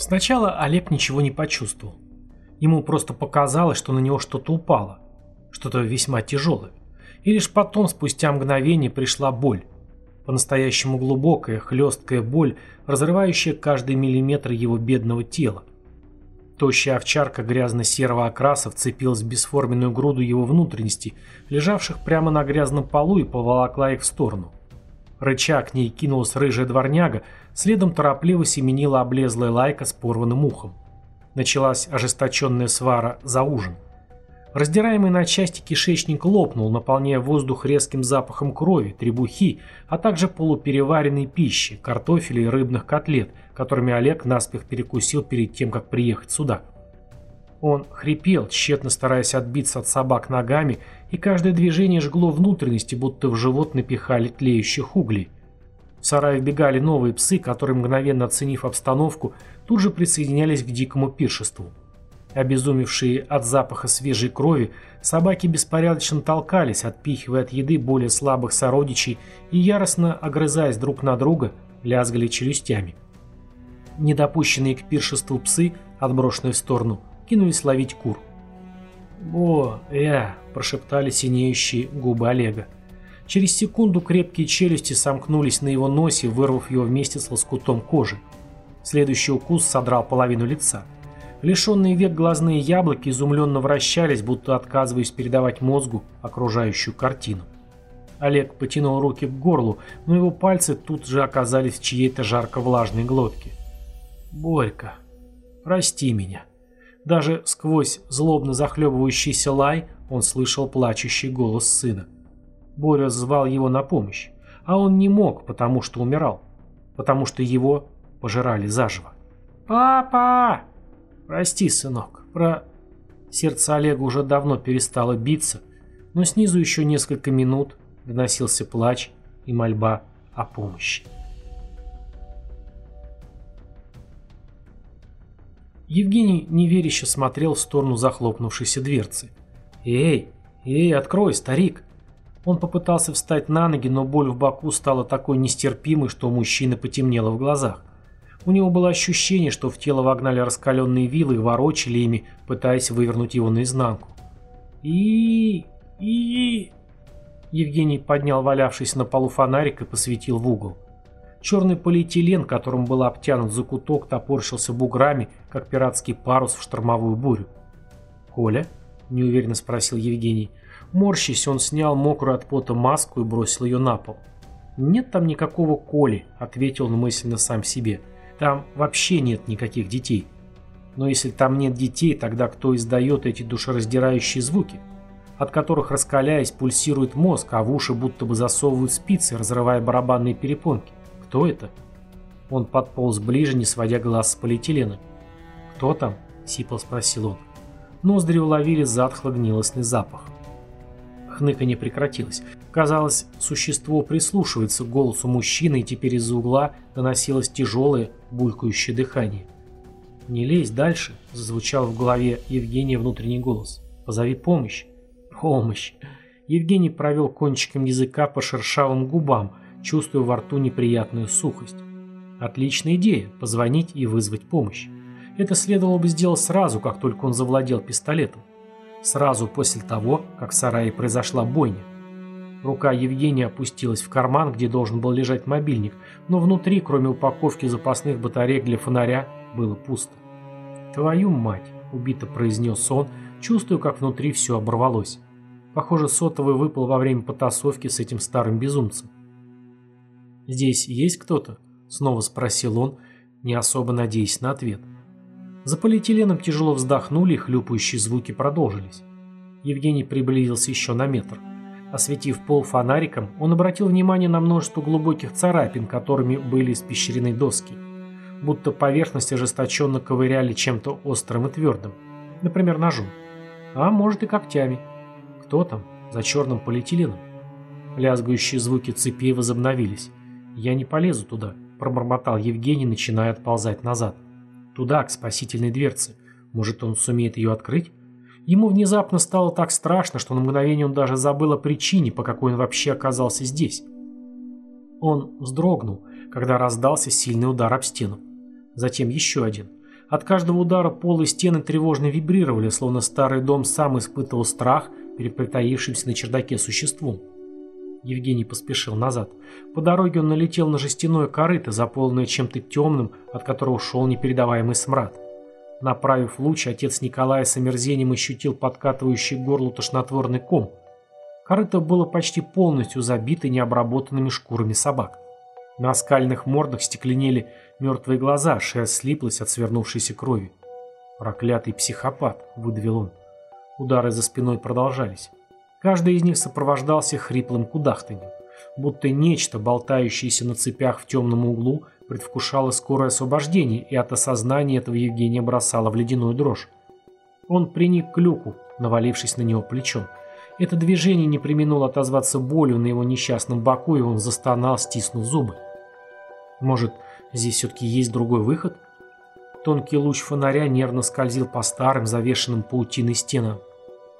Сначала Олег ничего не почувствовал. Ему просто показалось, что на него что-то упало. Что-то весьма тяжелое. И лишь потом, спустя мгновение, пришла боль. По-настоящему глубокая, хлесткая боль, разрывающая каждый миллиметр его бедного тела. Тощая овчарка грязно-серого окраса вцепилась в бесформенную груду его внутренностей, лежавших прямо на грязном полу и поволокла их в сторону. Рыча к ней кинулась рыжая дворняга, следом торопливо семенила облезлая лайка с порванным ухом. Началась ожесточенная свара за ужин. Раздираемый на части кишечник лопнул, наполняя воздух резким запахом крови, требухи, а также полупереваренной пищи, картофеля и рыбных котлет, которыми Олег наспех перекусил перед тем, как приехать сюда. Он хрипел, тщетно стараясь отбиться от собак ногами, и каждое движение жгло внутренности, будто в живот напихали тлеющих углей. В сарай вбегали новые псы, которые, мгновенно оценив обстановку, тут же присоединялись к дикому пиршеству. Обезумевшие от запаха свежей крови, собаки беспорядочно толкались, отпихивая от еды более слабых сородичей и яростно огрызаясь друг на друга, лязгали челюстями. Недопущенные к пиршеству псы, отброшенные в сторону, кинулись ловить кур. «О, я!» – прошептали синеющие губы Олега. Через секунду крепкие челюсти сомкнулись на его носе, вырвав его вместе с лоскутом кожи. Следующий укус содрал половину лица – Лишенные век глазные яблоки изумленно вращались, будто отказываясь передавать мозгу окружающую картину. Олег потянул руки к горлу, но его пальцы тут же оказались в чьей-то жарко-влажной глотке. «Борька, прости меня». Даже сквозь злобно захлебывающийся лай он слышал плачущий голос сына. Боря звал его на помощь, а он не мог, потому что умирал, потому что его пожирали заживо. «Папа!» «Прости, сынок, про...» Сердце Олега уже давно перестало биться, но снизу еще несколько минут доносился плач и мольба о помощи. Евгений неверяще смотрел в сторону захлопнувшейся дверцы. «Эй, эй, открой, старик!» Он попытался встать на ноги, но боль в боку стала такой нестерпимой, что у мужчины потемнело в глазах. У него было ощущение, что в тело вогнали раскаленные вилы и ворочали ими, пытаясь вывернуть его наизнанку. и и Евгений поднял валявшийся на полу фонарик и посветил в угол. Черный полиэтилен, которым был обтянут закуток, топорщился буграми, как пиратский парус в штормовую бурю. «Коля?» – неуверенно спросил Евгений. Морщись, он снял мокрую от пота маску и бросил ее на пол. «Нет там никакого Коли», – ответил он мысленно сам себе. Там вообще нет никаких детей. Но если там нет детей, тогда кто издает эти душераздирающие звуки, от которых, раскаляясь, пульсирует мозг, а в уши будто бы засовывают спицы, разрывая барабанные перепонки? Кто это? Он подполз ближе, не сводя глаз с полиэтилена. «Кто там?» – сипло спросил он. Ноздри уловили затхло-гнилостный запах. Хныканье прекратилось. Казалось, существо прислушивается к голосу мужчины, и теперь из-за угла доносилось тяжелое, булькающее дыхание. «Не лезь дальше», — зазвучал в голове Евгения внутренний голос. «Позови помощь». «Помощь». Евгений провел кончиком языка по шершавым губам, чувствуя во рту неприятную сухость. Отличная идея – позвонить и вызвать помощь. Это следовало бы сделать сразу, как только он завладел пистолетом. Сразу после того, как в сарае произошла бойня. Рука Евгения опустилась в карман, где должен был лежать мобильник, но внутри, кроме упаковки запасных батареек для фонаря, было пусто. «Твою мать!» – убито произнес он, чувствуя, как внутри все оборвалось. Похоже, сотовый выпал во время потасовки с этим старым безумцем. «Здесь есть кто-то?» – снова спросил он, не особо надеясь на ответ. За полиэтиленом тяжело вздохнули, и хлюпающие звуки продолжились. Евгений приблизился еще на метр. Осветив пол фонариком, он обратил внимание на множество глубоких царапин, которыми были испещрены доски. Будто поверхность ожесточенно ковыряли чем-то острым и твердым. Например, ножом. А может и когтями. Кто там? За черным полиэтиленом. Лязгающие звуки цепей возобновились. «Я не полезу туда», – пробормотал Евгений, начиная отползать назад. Туда, к спасительной дверце. Может, он сумеет ее открыть? Ему внезапно стало так страшно, что на мгновение он даже забыл о причине, по какой он вообще оказался здесь. Он вздрогнул, когда раздался сильный удар об стену. Затем еще один. От каждого удара пол и стены тревожно вибрировали, словно старый дом сам испытывал страх перед притаившимся на чердаке существом. Евгений поспешил назад. По дороге он налетел на жестяное корыто, заполненное чем-то темным, от которого шел непередаваемый смрад. Направив луч, отец Николая с омерзением ощутил подкатывающий горло тошнотворный ком. Корыто было почти полностью забито необработанными шкурами собак. На скальных мордах стекленели мертвые глаза, шея слиплась от свернувшейся крови. «Проклятый психопат!» — выдавил он. Удары за спиной продолжались. Каждый из них сопровождался хриплым кудахтаньем, будто нечто, болтающееся на цепях в темном углу, предвкушало скорое освобождение, и от осознания этого Евгения бросало в ледяную дрожь. Он приник к люку, навалившись на него плечом. Это движение не применуло отозваться болью на его несчастном боку, и он застонал, стиснув зубы. Может, здесь все-таки есть другой выход? Тонкий луч фонаря нервно скользил по старым, завешенным паутиной стенам.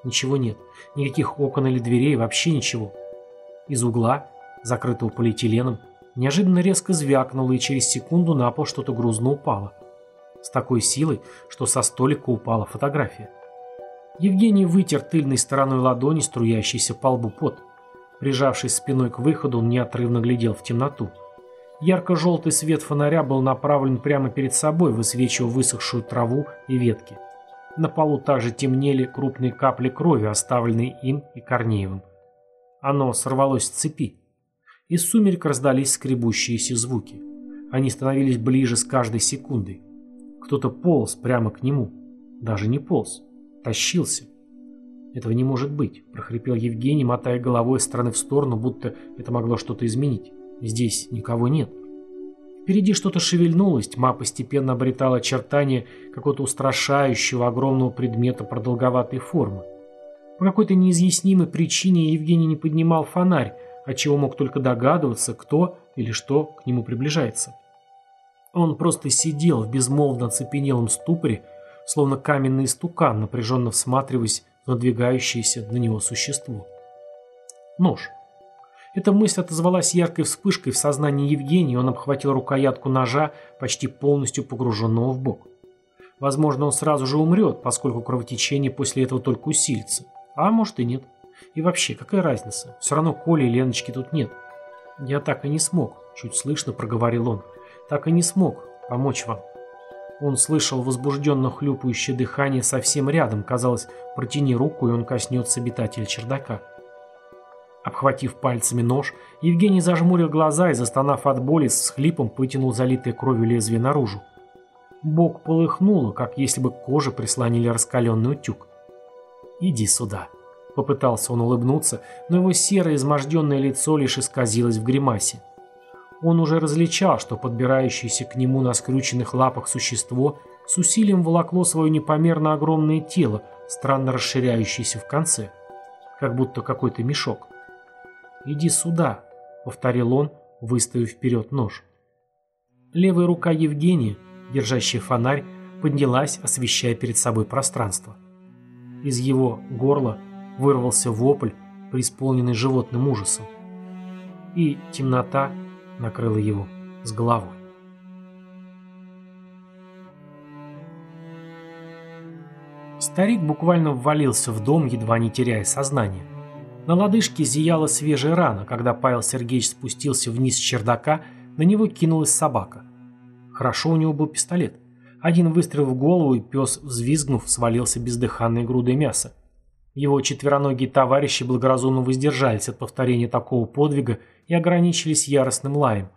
Ничего нет. Никаких окон или дверей, вообще ничего. Из угла, закрытого полиэтиленом, неожиданно резко звякнуло, и через секунду на пол что-то грузно упало. С такой силой, что со столика упала фотография. Евгений вытер тыльной стороной ладони струящийся по лбу пот. Прижавшись спиной к выходу, он неотрывно глядел в темноту. Ярко-желтый свет фонаря был направлен прямо перед собой, высвечивая высохшую траву и ветки. На полу также темнели крупные капли крови, оставленные им и Корнеевым. Оно сорвалось с цепи. Из сумерек раздались скребущиеся звуки. Они становились ближе с каждой секундой. Кто-то полз прямо к нему. Даже не полз. Тащился. «Этого не может быть», – прохрипел Евгений, мотая головой с стороны в сторону, будто это могло что-то изменить. «Здесь никого нет». Впереди что-то шевельнулось, тьма постепенно обретала очертания какого-то устрашающего огромного предмета продолговатой формы. По какой-то неизъяснимой причине Евгений не поднимал фонарь, отчего мог только догадываться, кто или что к нему приближается. Он просто сидел в безмолвно оцепенелом ступоре, словно каменный стукан, напряженно всматриваясь в надвигающееся на него существо. Нож. Эта мысль отозвалась яркой вспышкой в сознании Евгения, и он обхватил рукоятку ножа, почти полностью погруженного в бок. Возможно, он сразу же умрет, поскольку кровотечение после этого только усилится. А может и нет. И вообще, какая разница? Все равно Коли и Леночки тут нет. Я так и не смог, чуть слышно проговорил он. Так и не смог помочь вам. Он слышал возбужденно хлюпающее дыхание совсем рядом. Казалось, протяни руку, и он коснется обитателя чердака. Обхватив пальцами нож, Евгений зажмурил глаза и, застонав от боли, с хлипом вытянул залитое кровью лезвие наружу. Бок полыхнуло, как если бы к коже прислонили раскаленный утюг. «Иди сюда», — попытался он улыбнуться, но его серое изможденное лицо лишь исказилось в гримасе. Он уже различал, что подбирающееся к нему на скрюченных лапах существо с усилием волокло свое непомерно огромное тело, странно расширяющееся в конце, как будто какой-то мешок. «Иди сюда», — повторил он, выставив вперед нож. Левая рука Евгения, держащая фонарь, поднялась, освещая перед собой пространство. Из его горла вырвался вопль, преисполненный животным ужасом. И темнота накрыла его с головой. Старик буквально ввалился в дом, едва не теряя сознание. На лодыжке зияла свежая рана. Когда Павел Сергеевич спустился вниз с чердака, на него кинулась собака. Хорошо у него был пистолет. Один выстрел в голову, и пес, взвизгнув, свалился бездыханной грудой мяса. Его четвероногие товарищи благоразумно воздержались от повторения такого подвига и ограничились яростным лаем.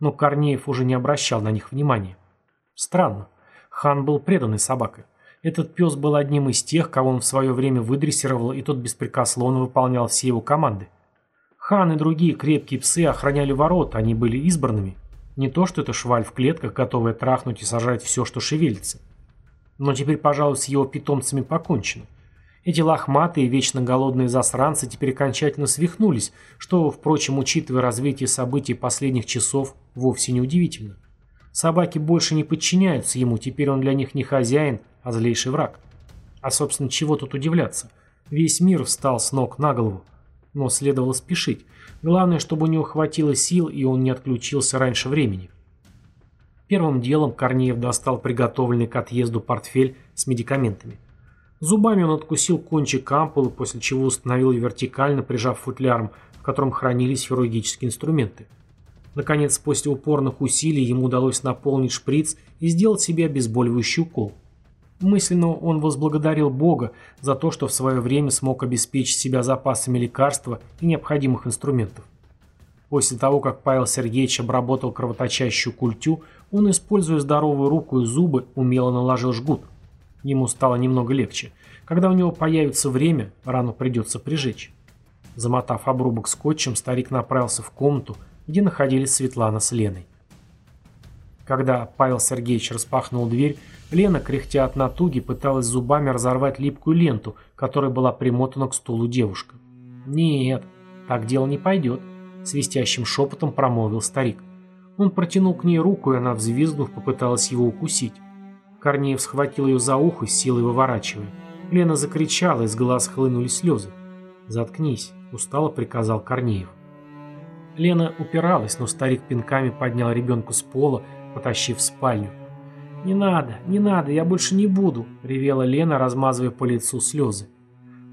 Но Корнеев уже не обращал на них внимания. Странно. Хан был преданной собакой. Этот пес был одним из тех, кого он в свое время выдрессировал, и тот беспрекословно выполнял все его команды. Хан и другие крепкие псы охраняли ворота, они были избранными. Не то, что это шваль в клетках, готовая трахнуть и сажать все, что шевелится. Но теперь, пожалуй, с его питомцами покончено. Эти лохматые, вечно голодные засранцы теперь окончательно свихнулись, что, впрочем, учитывая развитие событий последних часов, вовсе не удивительно. Собаки больше не подчиняются ему, теперь он для них не хозяин, а злейший враг. А, собственно, чего тут удивляться? Весь мир встал с ног на голову. Но следовало спешить. Главное, чтобы у него хватило сил, и он не отключился раньше времени. Первым делом Корнеев достал приготовленный к отъезду портфель с медикаментами. Зубами он откусил кончик ампулы, после чего установил ее вертикально, прижав футляром, в котором хранились хирургические инструменты. Наконец, после упорных усилий ему удалось наполнить шприц и сделать себе обезболивающий укол. Мысленно он возблагодарил Бога за то, что в свое время смог обеспечить себя запасами лекарства и необходимых инструментов. После того, как Павел Сергеевич обработал кровоточащую культю, он, используя здоровую руку и зубы, умело наложил жгут. Ему стало немного легче. Когда у него появится время, рану придется прижечь. Замотав обрубок скотчем, старик направился в комнату, где находились Светлана с Леной. Когда Павел Сергеевич распахнул дверь, Лена, кряхтя от натуги, пыталась зубами разорвать липкую ленту, которая была примотана к стулу девушка. «Нет, так дело не пойдет», — свистящим шепотом промолвил старик. Он протянул к ней руку, и она, взвизгнув, попыталась его укусить. Корнеев схватил ее за ухо, с силой выворачивая. Лена закричала, из глаз хлынули слезы. «Заткнись», — устало приказал Корнеев. Лена упиралась, но старик пинками поднял ребенка с пола, потащив в спальню. «Не надо, не надо, я больше не буду», — ревела Лена, размазывая по лицу слезы.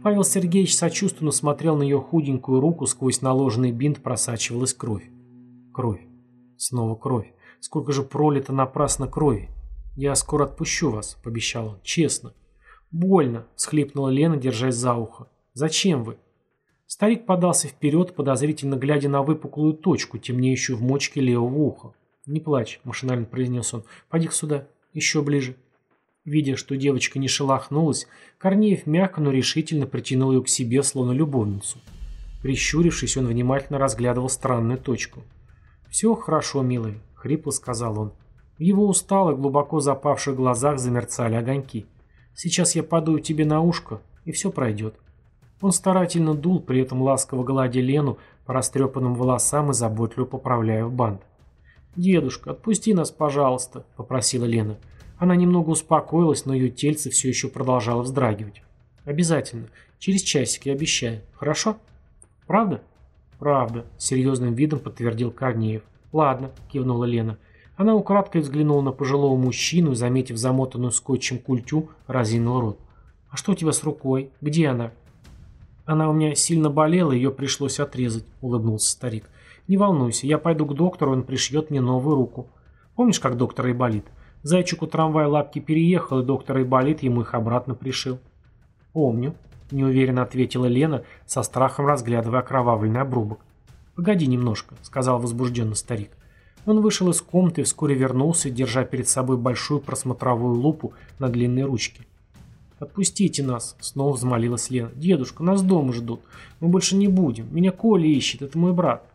Павел Сергеевич сочувственно смотрел на ее худенькую руку, сквозь наложенный бинт просачивалась кровь. Кровь. Снова кровь. Сколько же пролито напрасно крови. «Я скоро отпущу вас», — пообещал он, — «честно». «Больно», — схлипнула Лена, держась за ухо. «Зачем вы?» Старик подался вперед, подозрительно глядя на выпуклую точку, темнеющую в мочке левого уха. «Не плачь», — машинально произнес он. «Поди сюда, еще ближе». Видя, что девочка не шелохнулась, Корнеев мягко, но решительно притянул ее к себе, словно любовницу. Прищурившись, он внимательно разглядывал странную точку. «Все хорошо, милый», — хрипло сказал он. В его усталых, глубоко запавших глазах замерцали огоньки. «Сейчас я подую тебе на ушко, и все пройдет». Он старательно дул, при этом ласково гладя Лену по растрепанным волосам и заботливо поправляя в бант. «Дедушка, отпусти нас, пожалуйста», — попросила Лена. Она немного успокоилась, но ее тельце все еще продолжало вздрагивать. «Обязательно. Через часик, я обещаю. Хорошо?» «Правда?» «Правда», — серьезным видом подтвердил Корнеев. «Ладно», — кивнула Лена. Она украдкой взглянула на пожилого мужчину и, заметив замотанную скотчем культю, разинула рот. «А что у тебя с рукой? Где она?» «Она у меня сильно болела, ее пришлось отрезать», — улыбнулся старик. Не волнуйся, я пойду к доктору, он пришьет мне новую руку. Помнишь, как доктор Айболит? Зайчику трамвай лапки переехал, и доктор Айболит ему их обратно пришил. Помню, неуверенно ответила Лена, со страхом разглядывая окровавленный обрубок. «Погоди немножко», — сказал возбужденно старик. Он вышел из комнаты и вскоре вернулся, держа перед собой большую просмотровую лупу на длинной ручке. «Отпустите нас!» — снова взмолилась Лена. «Дедушка, нас дома ждут. Мы больше не будем. Меня Коля ищет, это мой брат».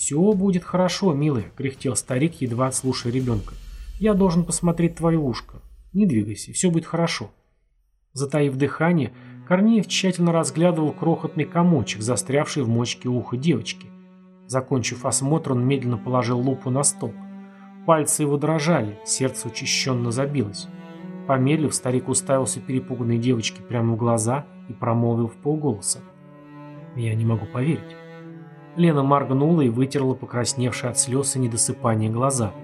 «Все будет хорошо, милый», — кряхтел старик, едва слушая ребенка. «Я должен посмотреть твое ушко. Не двигайся, все будет хорошо». Затаив дыхание, Корнеев тщательно разглядывал крохотный комочек, застрявший в мочке уха девочки. Закончив осмотр, он медленно положил лупу на стол. Пальцы его дрожали, сердце учащенно забилось. Помедлив, старик уставился перепуганной девочке прямо в глаза и промолвил в полголоса. «Я не могу поверить». Лена моргнула и вытерла покрасневшие от слез и недосыпания глаза.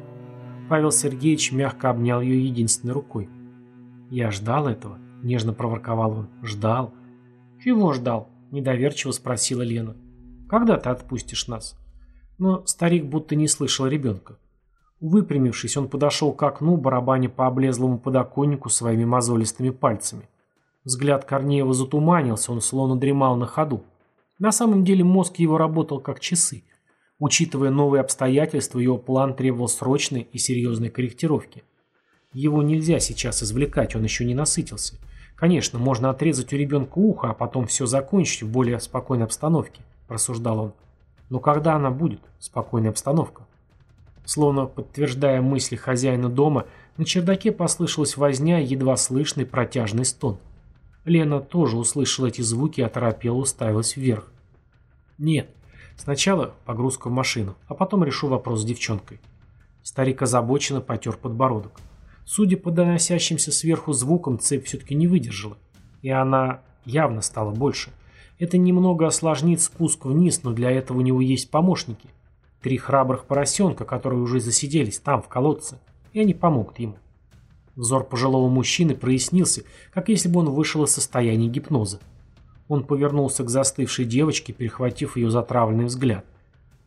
Павел Сергеевич мягко обнял ее единственной рукой. «Я ждал этого», — нежно проворковал он. «Ждал». «Чего ждал?» — недоверчиво спросила Лена. «Когда ты отпустишь нас?» Но старик будто не слышал ребенка. Выпрямившись, он подошел к окну, барабаня по облезлому подоконнику своими мозолистыми пальцами. Взгляд Корнеева затуманился, он словно дремал на ходу. На самом деле мозг его работал как часы. Учитывая новые обстоятельства, его план требовал срочной и серьезной корректировки. Его нельзя сейчас извлекать, он еще не насытился. Конечно, можно отрезать у ребенка ухо, а потом все закончить в более спокойной обстановке, рассуждал он. Но когда она будет, спокойная обстановка? Словно подтверждая мысли хозяина дома, на чердаке послышалась возня едва слышный протяжный стон. Лена тоже услышала эти звуки и оторопела уставилась вверх. «Нет. Сначала погрузка в машину, а потом решу вопрос с девчонкой». Старик озабоченно потер подбородок. Судя по доносящимся сверху звукам, цепь все-таки не выдержала. И она явно стала больше. Это немного осложнит спуск вниз, но для этого у него есть помощники. Три храбрых поросенка, которые уже засиделись там, в колодце. и они помогут ему. Взор пожилого мужчины прояснился, как если бы он вышел из состояния гипноза. Он повернулся к застывшей девочке, перехватив ее затравленный взгляд.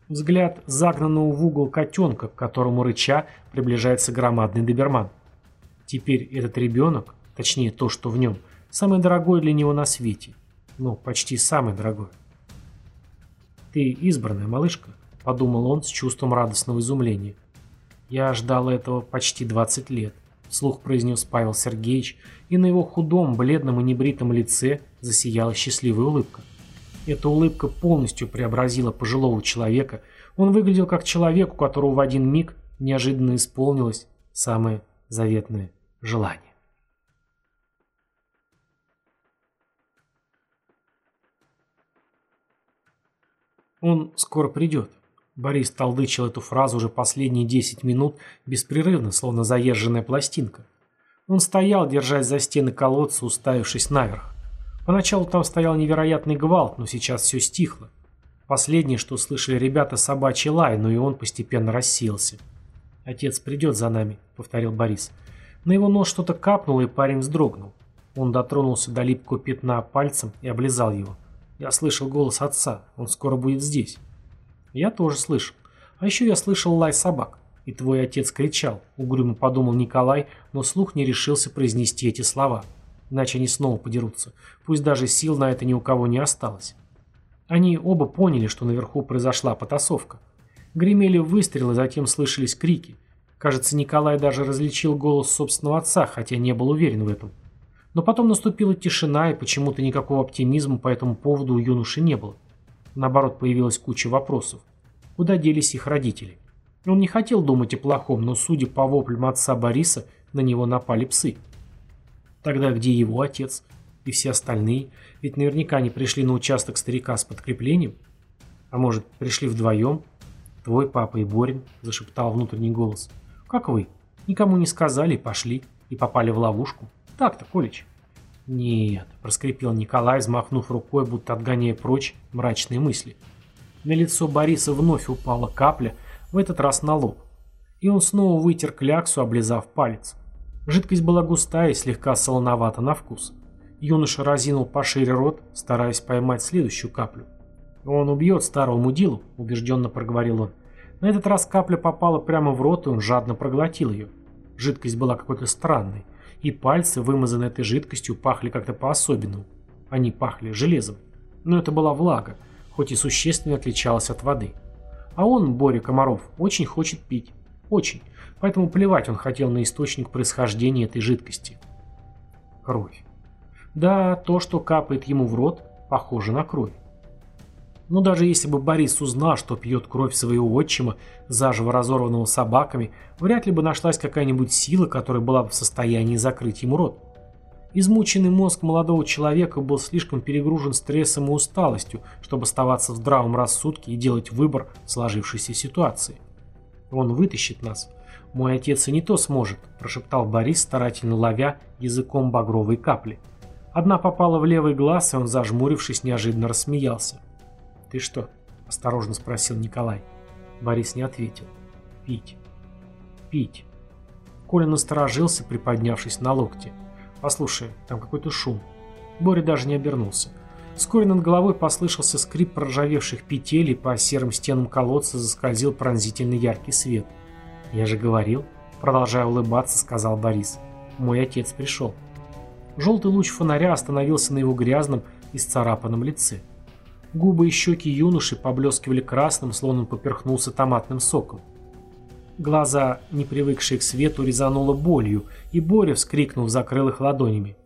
Взгляд загнанного в угол котенка, к которому рыча приближается громадный доберман. Теперь этот ребенок, точнее то, что в нем, самое дорогое для него на свете. Ну, почти самое дорогое. «Ты избранная малышка», — подумал он с чувством радостного изумления. «Я ждал этого почти 20 лет», — вслух произнес Павел Сергеевич, и на его худом, бледном и небритом лице засияла счастливая улыбка. Эта улыбка полностью преобразила пожилого человека. Он выглядел как человек, у которого в один миг неожиданно исполнилось самое заветное желание. Он скоро придет. Борис толдычил эту фразу уже последние десять минут беспрерывно, словно заезженная пластинка. Он стоял, держась за стены колодца, уставившись наверх. Поначалу там стоял невероятный гвалт, но сейчас все стихло. Последнее, что слышали ребята, собачий лай, но и он постепенно рассеялся. «Отец придет за нами», — повторил Борис. На его нос что-то капнуло, и парень вздрогнул. Он дотронулся до липкого пятна пальцем и облизал его. Я слышал голос отца. Он скоро будет здесь. Я тоже слышал. А еще я слышал лай собак. И твой отец кричал. Угрюмо подумал Николай, но слух не решился произнести эти слова. Иначе они снова подерутся. Пусть даже сил на это ни у кого не осталось. Они оба поняли, что наверху произошла потасовка. Гремели выстрелы, затем слышались крики. Кажется, Николай даже различил голос собственного отца, хотя не был уверен в этом. Но потом наступила тишина, и почему-то никакого оптимизма по этому поводу у юноши не было. Наоборот, появилась куча вопросов. Куда делись их родители? Он не хотел думать о плохом, но, судя по воплям отца Бориса, на него напали псы. Тогда где его отец? И все остальные? Ведь наверняка они пришли на участок старика с подкреплением. А может, пришли вдвоем? Твой папа и Борин, зашептал внутренний голос. Как вы? Никому не сказали пошли. И попали в ловушку. Так-то, Колич. Нет, проскрипел Николай, взмахнув рукой, будто отгоняя прочь мрачные мысли. На лицо Бориса вновь упала капля, в этот раз на лоб. И он снова вытер кляксу, облизав палец. Жидкость была густая и слегка солоновата на вкус. Юноша разинул пошире рот, стараясь поймать следующую каплю. «Он убьет старого мудилу», — убежденно проговорил он. На этот раз капля попала прямо в рот, и он жадно проглотил ее. Жидкость была какой-то странной и пальцы, вымазанные этой жидкостью, пахли как-то по-особенному. Они пахли железом. Но это была влага, хоть и существенно отличалась от воды. А он, Боря Комаров, очень хочет пить. Очень. Поэтому плевать он хотел на источник происхождения этой жидкости. Кровь. Да, то, что капает ему в рот, похоже на кровь. Но даже если бы Борис узнал, что пьет кровь своего отчима, заживо разорванного собаками, вряд ли бы нашлась какая-нибудь сила, которая была бы в состоянии закрыть ему рот. Измученный мозг молодого человека был слишком перегружен стрессом и усталостью, чтобы оставаться в здравом рассудке и делать выбор в сложившейся ситуации. «Он вытащит нас. Мой отец и не то сможет», – прошептал Борис, старательно ловя языком багровые капли. Одна попала в левый глаз, и он, зажмурившись, неожиданно рассмеялся. «Ты что?» – осторожно спросил Николай. Борис не ответил. «Пить. Пить». Коля насторожился, приподнявшись на локте. «Послушай, там какой-то шум». Боря даже не обернулся. Вскоре над головой послышался скрип проржавевших петель, и по серым стенам колодца заскользил пронзительный яркий свет. «Я же говорил», — продолжая улыбаться, сказал Борис. «Мой отец пришел». Желтый луч фонаря остановился на его грязном и сцарапанном лице. Губы и щеки юноши поблескивали красным, словно поперхнулся томатным соком. Глаза, не привыкшие к свету, резануло болью, и Боря, вскрикнув, закрыл их ладонями.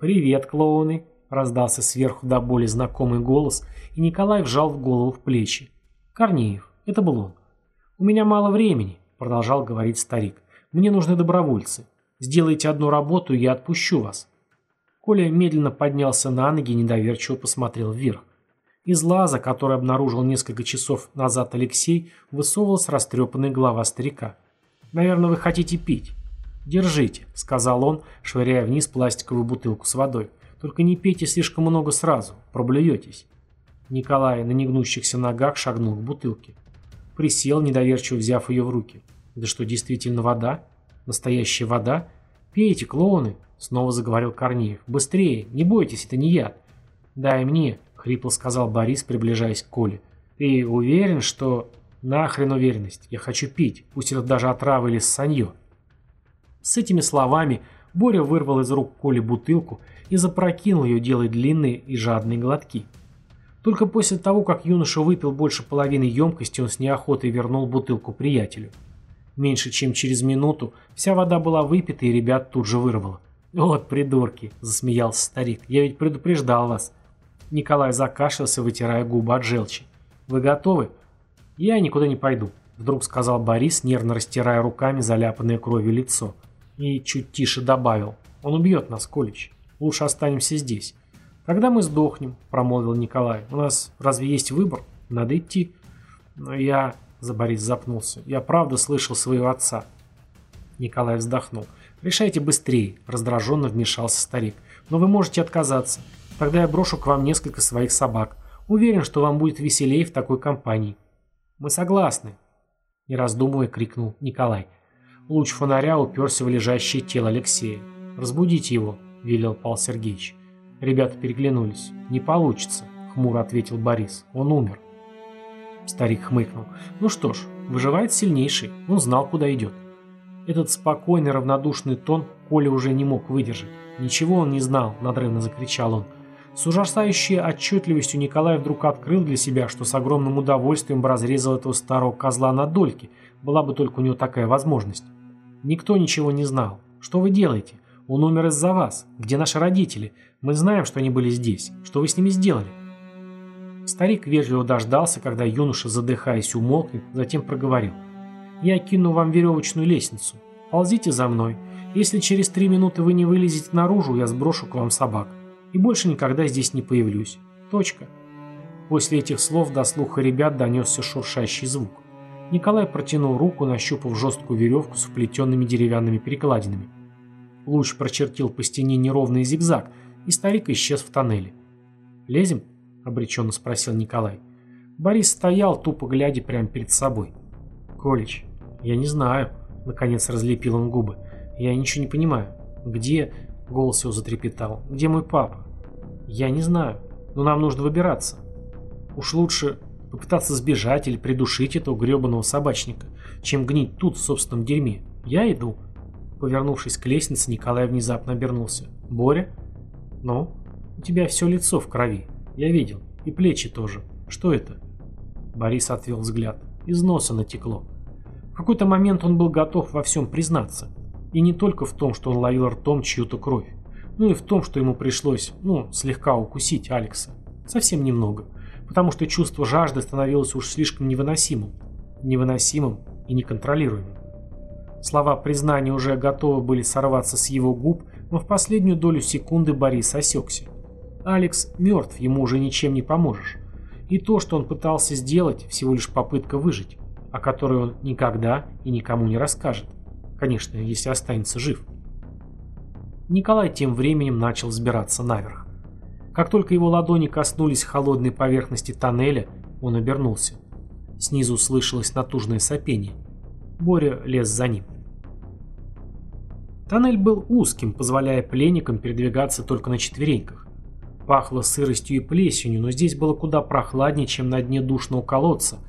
«Привет, клоуны!» — раздался сверху до боли знакомый голос, и Николай вжал в голову в плечи. «Корнеев, это был он. У меня мало времени», — продолжал говорить старик. «Мне нужны добровольцы. Сделайте одну работу, и я отпущу вас». Коля медленно поднялся на ноги и недоверчиво посмотрел вверх. Из лаза, который обнаружил несколько часов назад Алексей, высовывалась растрепанная голова старика. «Наверное, вы хотите пить?» «Держите», — сказал он, швыряя вниз пластиковую бутылку с водой. «Только не пейте слишком много сразу, проблюетесь». Николай на негнущихся ногах шагнул к бутылке. Присел, недоверчиво взяв ее в руки. «Да что, действительно вода?» Настоящая вода? Пейте, клоуны!» Снова заговорил Корнеев. «Быстрее! Не бойтесь, это не яд!» «Дай мне!» — хрипло сказал Борис, приближаясь к Коле. «Ты уверен, что...» «Нахрен уверенность! Я хочу пить, пусть это даже отрава или санье!» С этими словами Боря вырвал из рук Коли бутылку и запрокинул ее, делая длинные и жадные глотки. Только после того, как юноша выпил больше половины емкости, он с неохотой вернул бутылку приятелю. Меньше чем через минуту вся вода была выпита, и ребят тут же вырвало. «Вот придурки!» – засмеялся старик. «Я ведь предупреждал вас!» Николай закашлялся, вытирая губы от желчи. «Вы готовы?» «Я никуда не пойду», – вдруг сказал Борис, нервно растирая руками заляпанное кровью лицо. И чуть тише добавил. «Он убьет нас, Колич. Лучше останемся здесь. Когда мы сдохнем?» – промолвил Николай. «У нас разве есть выбор? Надо идти». «Но я...» – за Борис запнулся. «Я правда слышал своего отца». Николай вздохнул. «Решайте быстрее», – раздраженно вмешался старик. «Но вы можете отказаться. Тогда я брошу к вам несколько своих собак. Уверен, что вам будет веселее в такой компании». «Мы согласны», – не раздумывая крикнул Николай. Луч фонаря уперся в лежащее тело Алексея. «Разбудите его», – велел Павел Сергеевич. Ребята переглянулись. «Не получится», – хмуро ответил Борис. «Он умер». Старик хмыкнул. «Ну что ж, выживает сильнейший. Он знал, куда идет». Этот спокойный, равнодушный тон Коля уже не мог выдержать. «Ничего он не знал», – надрывно закричал он. С ужасающей отчетливостью Николай вдруг открыл для себя, что с огромным удовольствием бы разрезал этого старого козла на дольки, была бы только у него такая возможность. Никто ничего не знал. Что вы делаете? Он умер из-за вас. Где наши родители? Мы знаем, что они были здесь. Что вы с ними сделали?» Старик вежливо дождался, когда юноша, задыхаясь, умолкнет, затем проговорил. Я кину вам веревочную лестницу. Ползите за мной. Если через три минуты вы не вылезете наружу, я сброшу к вам собак. И больше никогда здесь не появлюсь. Точка. После этих слов до слуха ребят донесся шуршащий звук. Николай протянул руку, нащупав жесткую веревку с вплетенными деревянными перекладинами. Луч прочертил по стене неровный зигзаг, и старик исчез в тоннеле. «Лезем?» – обреченно спросил Николай. Борис стоял, тупо глядя прямо перед собой. «Колич, «Я не знаю», — наконец разлепил он губы. «Я ничего не понимаю. Где...» — голос его затрепетал. «Где мой папа?» «Я не знаю. Но нам нужно выбираться. Уж лучше попытаться сбежать или придушить этого гребаного собачника, чем гнить тут в собственном дерьме. Я иду». Повернувшись к лестнице, Николай внезапно обернулся. «Боря?» «Ну? У тебя все лицо в крови. Я видел. И плечи тоже. Что это?» Борис отвел взгляд. Из носа натекло. В какой-то момент он был готов во всем признаться. И не только в том, что он ловил ртом чью-то кровь, но и в том, что ему пришлось, ну, слегка укусить Алекса. Совсем немного. Потому что чувство жажды становилось уж слишком невыносимым. Невыносимым и неконтролируемым. Слова признания уже готовы были сорваться с его губ, но в последнюю долю секунды Борис осекся. Алекс мертв, ему уже ничем не поможешь. И то, что он пытался сделать, всего лишь попытка выжить о которой он никогда и никому не расскажет. Конечно, если останется жив. Николай тем временем начал взбираться наверх. Как только его ладони коснулись холодной поверхности тоннеля, он обернулся. Снизу слышалось натужное сопение. Боря лез за ним. Тоннель был узким, позволяя пленникам передвигаться только на четвереньках. Пахло сыростью и плесенью, но здесь было куда прохладнее, чем на дне душного колодца –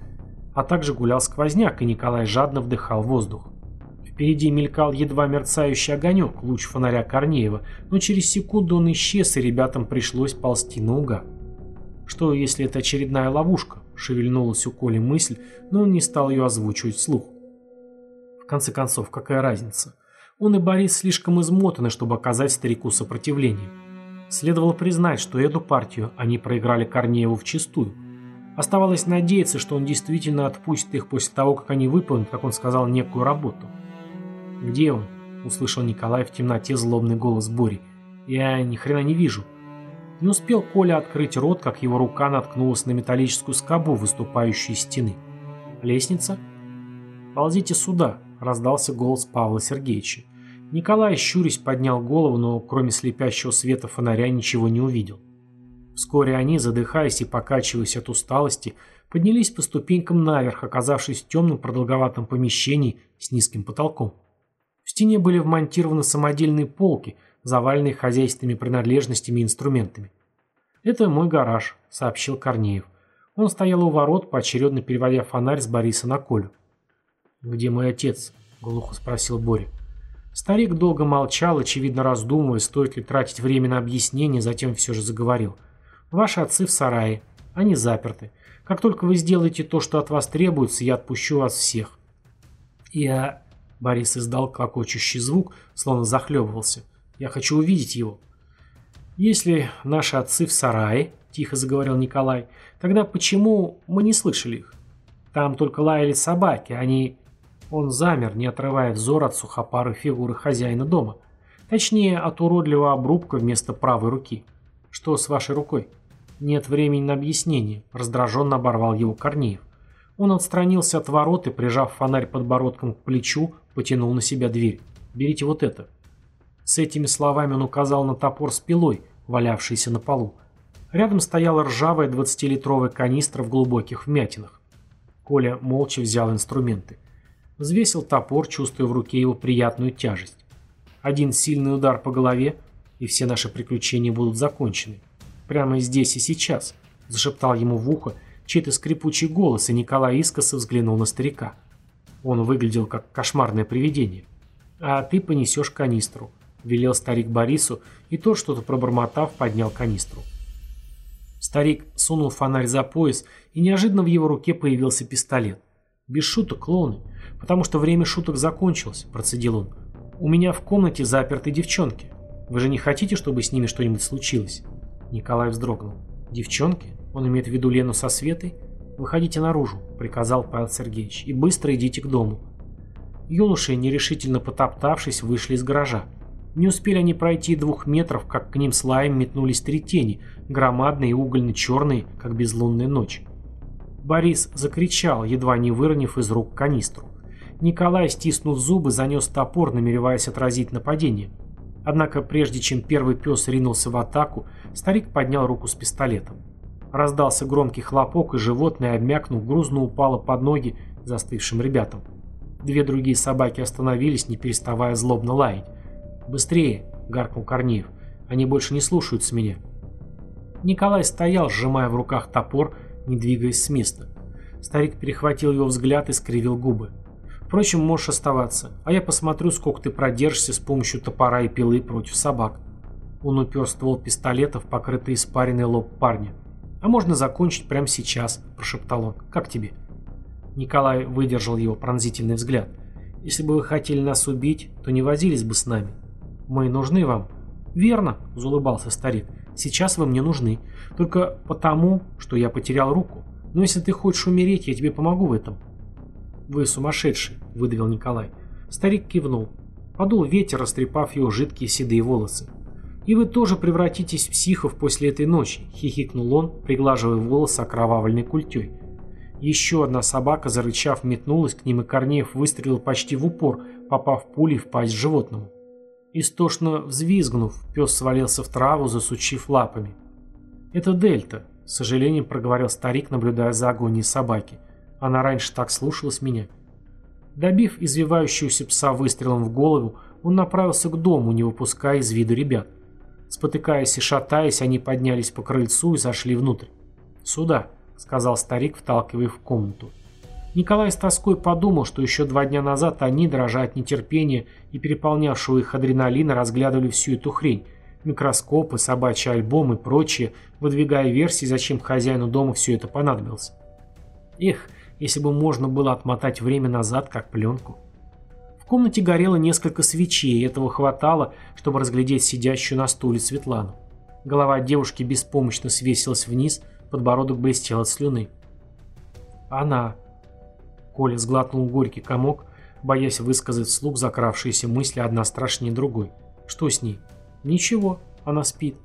а также гулял сквозняк, и Николай жадно вдыхал воздух. Впереди мелькал едва мерцающий огонек, луч фонаря Корнеева, но через секунду он исчез, и ребятам пришлось ползти наугад. Что, если это очередная ловушка? Шевельнулась у Коли мысль, но он не стал ее озвучивать вслух. В конце концов, какая разница? Он и Борис слишком измотаны, чтобы оказать старику сопротивление. Следовало признать, что эту партию они проиграли Корнееву вчистую. Оставалось надеяться, что он действительно отпустит их после того, как они выполнят, как он сказал, некую работу. «Где он?» – услышал Николай в темноте злобный голос Бори. «Я ни хрена не вижу». Не успел Коля открыть рот, как его рука наткнулась на металлическую скобу, выступающую из стены. «Лестница?» «Ползите сюда», – раздался голос Павла Сергеевича. Николай, щурясь, поднял голову, но кроме слепящего света фонаря ничего не увидел. Вскоре они, задыхаясь и покачиваясь от усталости, поднялись по ступенькам наверх, оказавшись в темном продолговатом помещении с низким потолком. В стене были вмонтированы самодельные полки, заваленные хозяйственными принадлежностями и инструментами. «Это мой гараж», — сообщил Корнеев. Он стоял у ворот, поочередно переводя фонарь с Бориса на Колю. «Где мой отец?» — глухо спросил Боря. Старик долго молчал, очевидно раздумывая, стоит ли тратить время на объяснение, затем все же заговорил. «Ваши отцы в сарае. Они заперты. Как только вы сделаете то, что от вас требуется, я отпущу вас всех». «Я...» — Борис издал клокочущий звук, словно захлебывался. «Я хочу увидеть его». «Если наши отцы в сарае», — тихо заговорил Николай, — «тогда почему мы не слышали их? Там только лаяли собаки, они...» Он замер, не отрывая взор от сухопарой фигуры хозяина дома. Точнее, от уродливого обрубка вместо правой руки. «Что с вашей рукой?» «Нет времени на объяснение», — раздраженно оборвал его Корнеев. Он отстранился от ворот и, прижав фонарь подбородком к плечу, потянул на себя дверь. «Берите вот это». С этими словами он указал на топор с пилой, валявшийся на полу. Рядом стояла ржавая двадцатилитровая канистра в глубоких вмятинах. Коля молча взял инструменты. Взвесил топор, чувствуя в руке его приятную тяжесть. Один сильный удар по голове, и все наши приключения будут закончены. Прямо здесь и сейчас, зашептал ему в ухо чей-то скрипучий голос, и Николай искоса взглянул на старика. Он выглядел как кошмарное привидение. «А ты понесешь канистру», — велел старик Борису, и тот, что-то пробормотав, поднял канистру. Старик сунул фонарь за пояс, и неожиданно в его руке появился пистолет. Без шуток, клоуны. «Потому что время шуток закончилось», – процедил он. «У меня в комнате заперты девчонки. Вы же не хотите, чтобы с ними что-нибудь случилось?» Николай вздрогнул. «Девчонки? Он имеет в виду Лену со Светой? Выходите наружу», – приказал Павел Сергеевич, – «и быстро идите к дому». Юноши, нерешительно потоптавшись, вышли из гаража. Не успели они пройти двух метров, как к ним с лаем метнулись три тени, громадные и угольно-черные, как безлунная ночь. Борис закричал, едва не выронив из рук канистру. Николай, стиснув зубы, занес топор, намереваясь отразить нападение. Однако прежде чем первый пес ринулся в атаку, старик поднял руку с пистолетом. Раздался громкий хлопок, и животное, обмякнув, грузно упало под ноги застывшим ребятам. Две другие собаки остановились, не переставая злобно лаять. «Быстрее!» — гаркнул Корнеев. «Они больше не слушаются меня». Николай стоял, сжимая в руках топор, не двигаясь с места. Старик перехватил его взгляд и скривил губы. «Впрочем, можешь оставаться, а я посмотрю, сколько ты продержишься с помощью топора и пилы против собак». Он упер ствол пистолета в покрытый испаренный лоб парня. «А можно закончить прямо сейчас», – прошептал он. «Как тебе?» Николай выдержал его пронзительный взгляд. «Если бы вы хотели нас убить, то не возились бы с нами. Мы нужны вам». «Верно», – заулыбался старик. Сейчас вы мне нужны. Только потому, что я потерял руку. Но если ты хочешь умереть, я тебе помогу в этом». «Вы сумасшедший», — выдавил Николай. Старик кивнул. Подул ветер, растрепав его жидкие седые волосы. «И вы тоже превратитесь в психов после этой ночи», — хихикнул он, приглаживая волосы окровавленной культей. Еще одна собака, зарычав, метнулась к ним, и Корнеев выстрелил почти в упор, попав пулей в пасть животному. Истошно взвизгнув, пес свалился в траву, засучив лапами. «Это Дельта», — с сожалением проговорил старик, наблюдая за агонией собаки. «Она раньше так слушалась меня». Добив извивающегося пса выстрелом в голову, он направился к дому, не выпуская из виду ребят. Спотыкаясь и шатаясь, они поднялись по крыльцу и зашли внутрь. «Сюда», — сказал старик, вталкивая в комнату. Николай с тоской подумал, что еще два дня назад они, дрожа от нетерпения и переполнявшего их адреналина, разглядывали всю эту хрень. Микроскопы, собачьи альбомы и прочее, выдвигая версии, зачем хозяину дома все это понадобилось. Эх, если бы можно было отмотать время назад, как пленку. В комнате горело несколько свечей, и этого хватало, чтобы разглядеть сидящую на стуле Светлану. Голова девушки беспомощно свесилась вниз, подбородок блестел от слюны. Она, Коля сглотнул горький комок, боясь высказать вслух закравшиеся мысли одна страшнее другой. Что с ней? Ничего, она спит.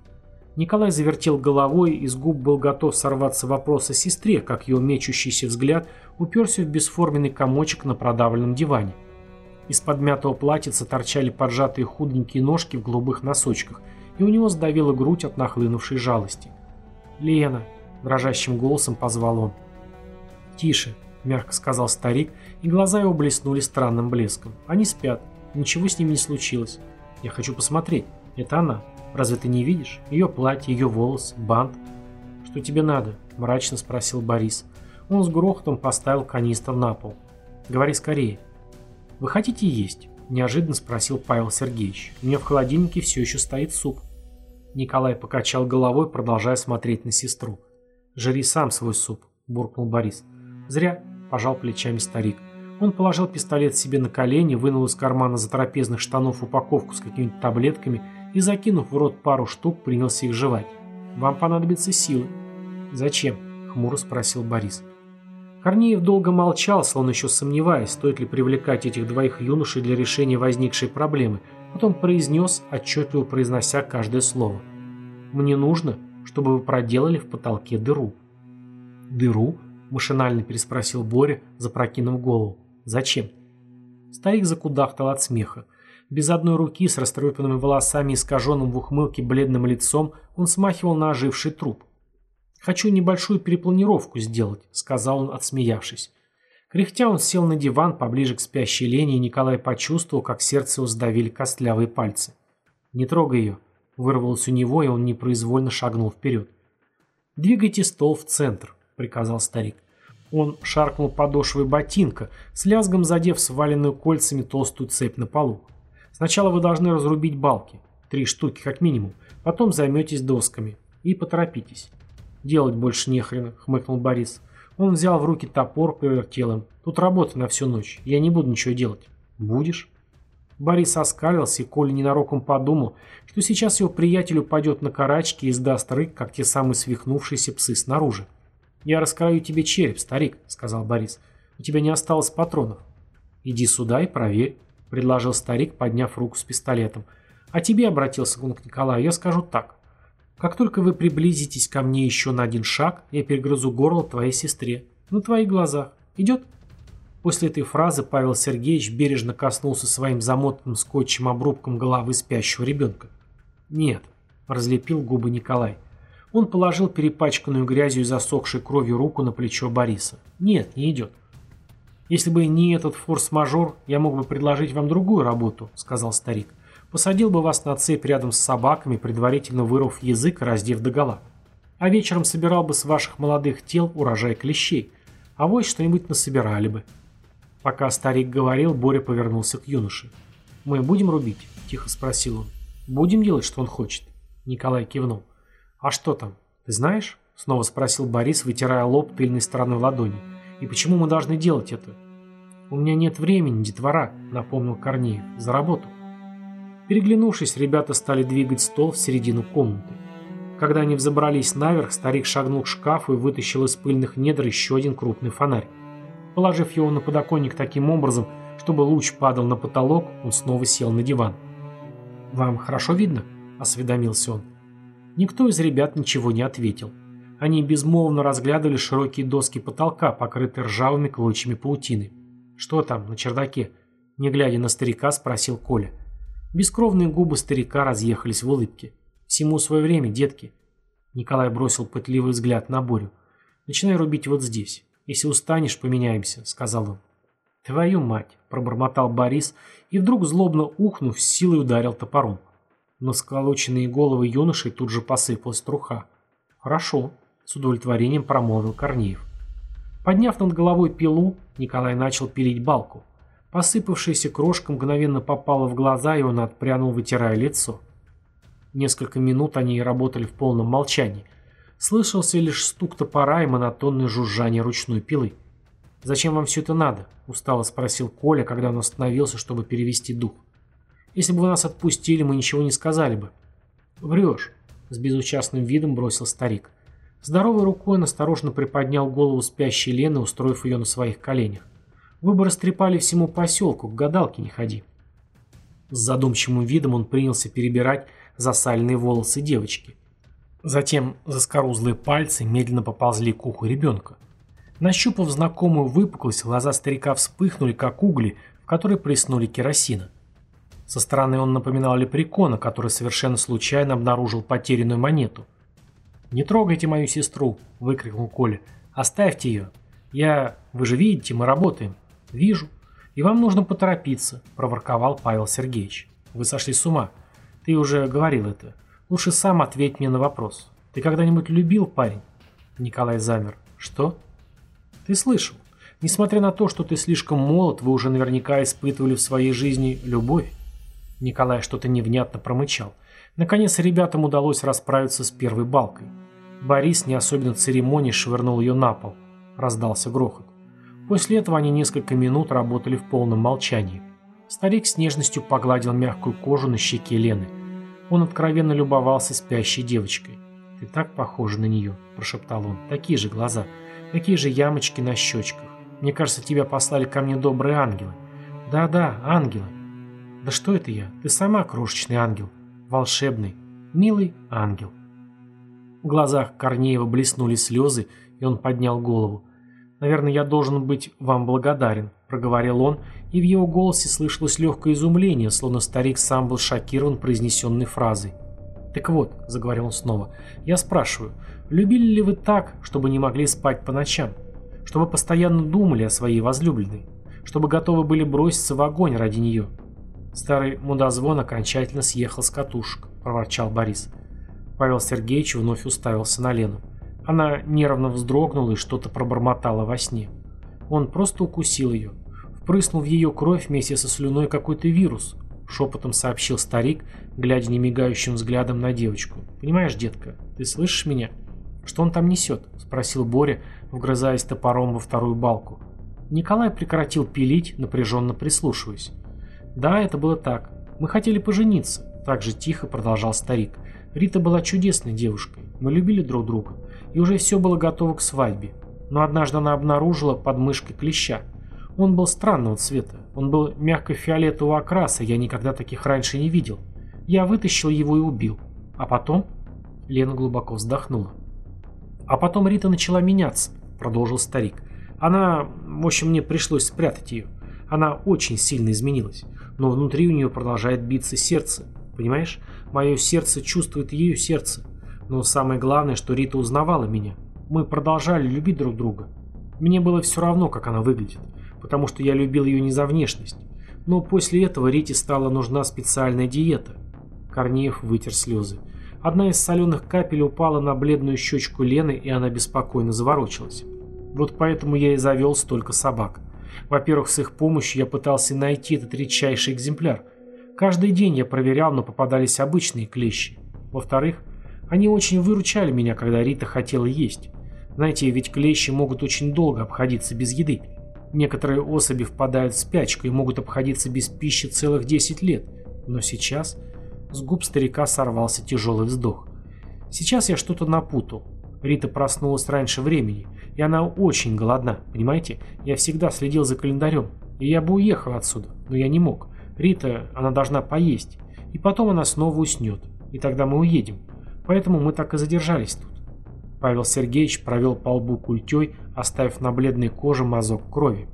Николай завертел головой, из губ был готов сорваться вопрос о сестре, как ее мечущийся взгляд уперся в бесформенный комочек на продавленном диване. Из подмятого платьица торчали поджатые худенькие ножки в голубых носочках, и у него сдавила грудь от нахлынувшей жалости. «Лена!» – дрожащим голосом позвал он. «Тише!» — мягко сказал старик, и глаза его блеснули странным блеском. «Они спят. Ничего с ними не случилось. Я хочу посмотреть. Это она. Разве ты не видишь? Ее платье, ее волосы, бант. Что тебе надо? Мрачно спросил Борис. Он с грохотом поставил канистр на пол. Говори скорее. Вы хотите есть? Неожиданно спросил Павел Сергеевич. У меня в холодильнике все еще стоит суп. Николай покачал головой, продолжая смотреть на сестру. «Жри сам свой суп», – буркнул Борис. «Зря», – пожал плечами старик. Он положил пистолет себе на колени, вынул из кармана затрапезных штанов упаковку с какими-то таблетками и, закинув в рот пару штук, принялся их жевать. «Вам понадобятся силы». «Зачем?» – хмуро спросил Борис. Корнеев долго молчал, словно еще сомневаясь, стоит ли привлекать этих двоих юношей для решения возникшей проблемы. Потом произнес, отчетливо произнося каждое слово. «Мне нужно, чтобы вы проделали в потолке дыру». «Дыру?» – машинально переспросил Боря, запрокинув голову. «Зачем?» Старик закудахтал от смеха. Без одной руки, с растрепанными волосами и искаженным в ухмылке бледным лицом, он смахивал на оживший труп. «Хочу небольшую перепланировку сделать», — сказал он, отсмеявшись. Кряхтя он сел на диван поближе к спящей Лене, и Николай почувствовал, как сердце его сдавили костлявые пальцы. «Не трогай ее», — вырвалось у него, и он непроизвольно шагнул вперед. «Двигайте стол в центр», — приказал старик. Он шаркнул подошвой ботинка, с лязгом задев сваленную кольцами толстую цепь на полу. «Сначала вы должны разрубить балки, три штуки как минимум, потом займетесь досками. И поторопитесь». «Делать больше не хрена», — хмыкнул Борис. Он взял в руки топор, повертел им. «Тут работа на всю ночь. Я не буду ничего делать». «Будешь?» Борис оскалился, и Коля ненароком подумал, что сейчас его приятель упадет на карачки и сдаст рык, как те самые свихнувшиеся псы снаружи. «Я раскрою тебе череп, старик», — сказал Борис. «У тебя не осталось патронов». «Иди сюда и проверь», — предложил старик, подняв руку с пистолетом. «А тебе, — обратился он к Николаю, — я скажу так. Как только вы приблизитесь ко мне еще на один шаг, я перегрызу горло твоей сестре. На твоих глазах. Идет?» После этой фразы Павел Сергеевич бережно коснулся своим замотанным скотчем обрубком головы спящего ребенка. «Нет», — разлепил губы Николай. Он положил перепачканную грязью и засохшей кровью руку на плечо Бориса. «Нет, не идет». «Если бы не этот форс-мажор, я мог бы предложить вам другую работу», — сказал старик. Посадил бы вас на цепь рядом с собаками, предварительно вырвав язык и раздев догола. А вечером собирал бы с ваших молодых тел урожай клещей. А вот что-нибудь насобирали бы. Пока старик говорил, Боря повернулся к юноше. «Мы будем рубить?» – тихо спросил он. «Будем делать, что он хочет?» Николай кивнул. «А что там? Ты знаешь?» – снова спросил Борис, вытирая лоб тыльной стороной ладони. «И почему мы должны делать это?» «У меня нет времени, детвора», – напомнил Корнеев. «За работу». Переглянувшись, ребята стали двигать стол в середину комнаты. Когда они взобрались наверх, старик шагнул к шкафу и вытащил из пыльных недр еще один крупный фонарь. Положив его на подоконник таким образом, чтобы луч падал на потолок, он снова сел на диван. «Вам хорошо видно?» – осведомился он. Никто из ребят ничего не ответил. Они безмолвно разглядывали широкие доски потолка, покрытые ржавыми клочьями паутины. «Что там, на чердаке?» Не глядя на старика, спросил Коля. Бескровные губы старика разъехались в улыбке. «Всему свое время, детки». Николай бросил пытливый взгляд на Борю. «Начинай рубить вот здесь. Если устанешь, поменяемся», — сказал он. «Твою мать!» — пробормотал Борис и вдруг, злобно ухнув, с силой ударил топором. Но сколоченные головы юношей тут же посыпалась труха. «Хорошо», — с удовлетворением промолвил Корнеев. Подняв над головой пилу, Николай начал пилить балку. Посыпавшаяся крошка мгновенно попала в глаза, и он отпрянул, вытирая лицо. Несколько минут они работали в полном молчании. Слышался лишь стук топора и монотонное жужжание ручной пилы. «Зачем вам все это надо?» – устало спросил Коля, когда он остановился, чтобы перевести дух. «Если бы вы нас отпустили, мы ничего не сказали бы». «Врешь», – с безучастным видом бросил старик. Здоровой рукой он осторожно приподнял голову спящей Лены, устроив ее на своих коленях. Вы растрепали всему поселку, к гадалке не ходи. С задумчивым видом он принялся перебирать засаленные волосы девочки. Затем заскорузлые пальцы медленно поползли к уху ребенка. Нащупав знакомую выпуклость, глаза старика вспыхнули, как угли, в которые приснули керосина. Со стороны он напоминал лепрекона, который совершенно случайно обнаружил потерянную монету. «Не трогайте мою сестру!» – выкрикнул Коля. «Оставьте ее! Я... Вы же видите, мы работаем!» «Вижу. «И вам нужно поторопиться», – проворковал Павел Сергеевич. «Вы сошли с ума. Ты уже говорил это. Лучше сам ответь мне на вопрос. Ты когда-нибудь любил, парень?» Николай замер. «Что?» «Ты слышал. Несмотря на то, что ты слишком молод, вы уже наверняка испытывали в своей жизни любовь». Николай что-то невнятно промычал. Наконец ребятам удалось расправиться с первой балкой. Борис, не особенно церемоний, швырнул ее на пол. Раздался грохот. После этого они несколько минут работали в полном молчании. Старик с нежностью погладил мягкую кожу на щеке Лены. Он откровенно любовался спящей девочкой. «Ты так похожа на нее», – прошептал он. «Такие же глаза, такие же ямочки на щечках. Мне кажется, тебя послали ко мне добрые ангелы». «Да-да, ангелы». «Да что это я? Ты сама крошечный ангел. Волшебный, милый ангел». В глазах Корнеева блеснули слезы, и он поднял голову. «Наверное, я должен быть вам благодарен», — проговорил он, и в его голосе слышалось легкое изумление, словно старик сам был шокирован произнесенной фразой. «Так вот», — заговорил он снова, — «я спрашиваю, любили ли вы так, чтобы не могли спать по ночам? Чтобы постоянно думали о своей возлюбленной? Чтобы готовы были броситься в огонь ради нее?» Старый мудозвон окончательно съехал с катушек, — проворчал Борис. Павел Сергеевич вновь уставился на Лену. Она нервно вздрогнула и что-то пробормотала во сне. Он просто укусил ее. Впрыснул в ее кровь вместе со слюной какой-то вирус, шепотом сообщил старик, глядя немигающим взглядом на девочку. «Понимаешь, детка, ты слышишь меня?» «Что он там несет?» – спросил Боря, вгрызаясь топором во вторую балку. Николай прекратил пилить, напряженно прислушиваясь. «Да, это было так. Мы хотели пожениться», – так же тихо продолжал старик. Рита была чудесной девушкой, мы любили друг друга, и уже все было готово к свадьбе. Но однажды она обнаружила под мышкой клеща. Он был странного цвета, он был мягко-фиолетового окраса, я никогда таких раньше не видел. Я вытащил его и убил. А потом... Лена глубоко вздохнула. А потом Рита начала меняться, продолжил старик. Она... В общем, мне пришлось спрятать ее. Она очень сильно изменилась, но внутри у нее продолжает биться сердце. Понимаешь? Мое сердце чувствует ее сердце. Но самое главное, что Рита узнавала меня. Мы продолжали любить друг друга. Мне было все равно, как она выглядит, потому что я любил ее не за внешность. Но после этого Рите стала нужна специальная диета. Корнеев вытер слезы. Одна из соленых капель упала на бледную щечку Лены, и она беспокойно заворочилась. Вот поэтому я и завел столько собак. Во-первых, с их помощью я пытался найти этот редчайший экземпляр – Каждый день я проверял, но попадались обычные клещи. Во-вторых, они очень выручали меня, когда Рита хотела есть. Знаете, ведь клещи могут очень долго обходиться без еды. Некоторые особи впадают в спячку и могут обходиться без пищи целых 10 лет. Но сейчас с губ старика сорвался тяжелый вздох. Сейчас я что-то напутал. Рита проснулась раньше времени, и она очень голодна, понимаете? Я всегда следил за календарем, и я бы уехал отсюда, но я не мог. Рита, она должна поесть, и потом она снова уснет, и тогда мы уедем. Поэтому мы так и задержались тут. Павел Сергеевич провел по лбу культей, оставив на бледной коже мазок крови.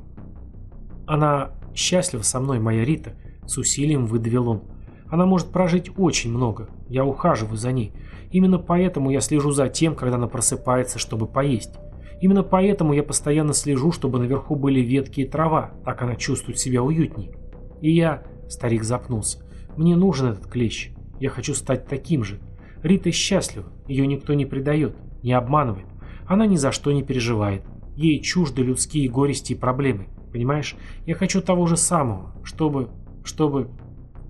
Она счастлива со мной, моя Рита, с усилием выдавил он. Она может прожить очень много, я ухаживаю за ней. Именно поэтому я слежу за тем, когда она просыпается, чтобы поесть. Именно поэтому я постоянно слежу, чтобы наверху были ветки и трава, так она чувствует себя уютней. И я Старик запнулся. «Мне нужен этот клещ. Я хочу стать таким же. Рита счастлива. Ее никто не предает, не обманывает. Она ни за что не переживает. Ей чужды людские горести и проблемы. Понимаешь? Я хочу того же самого, чтобы... чтобы...»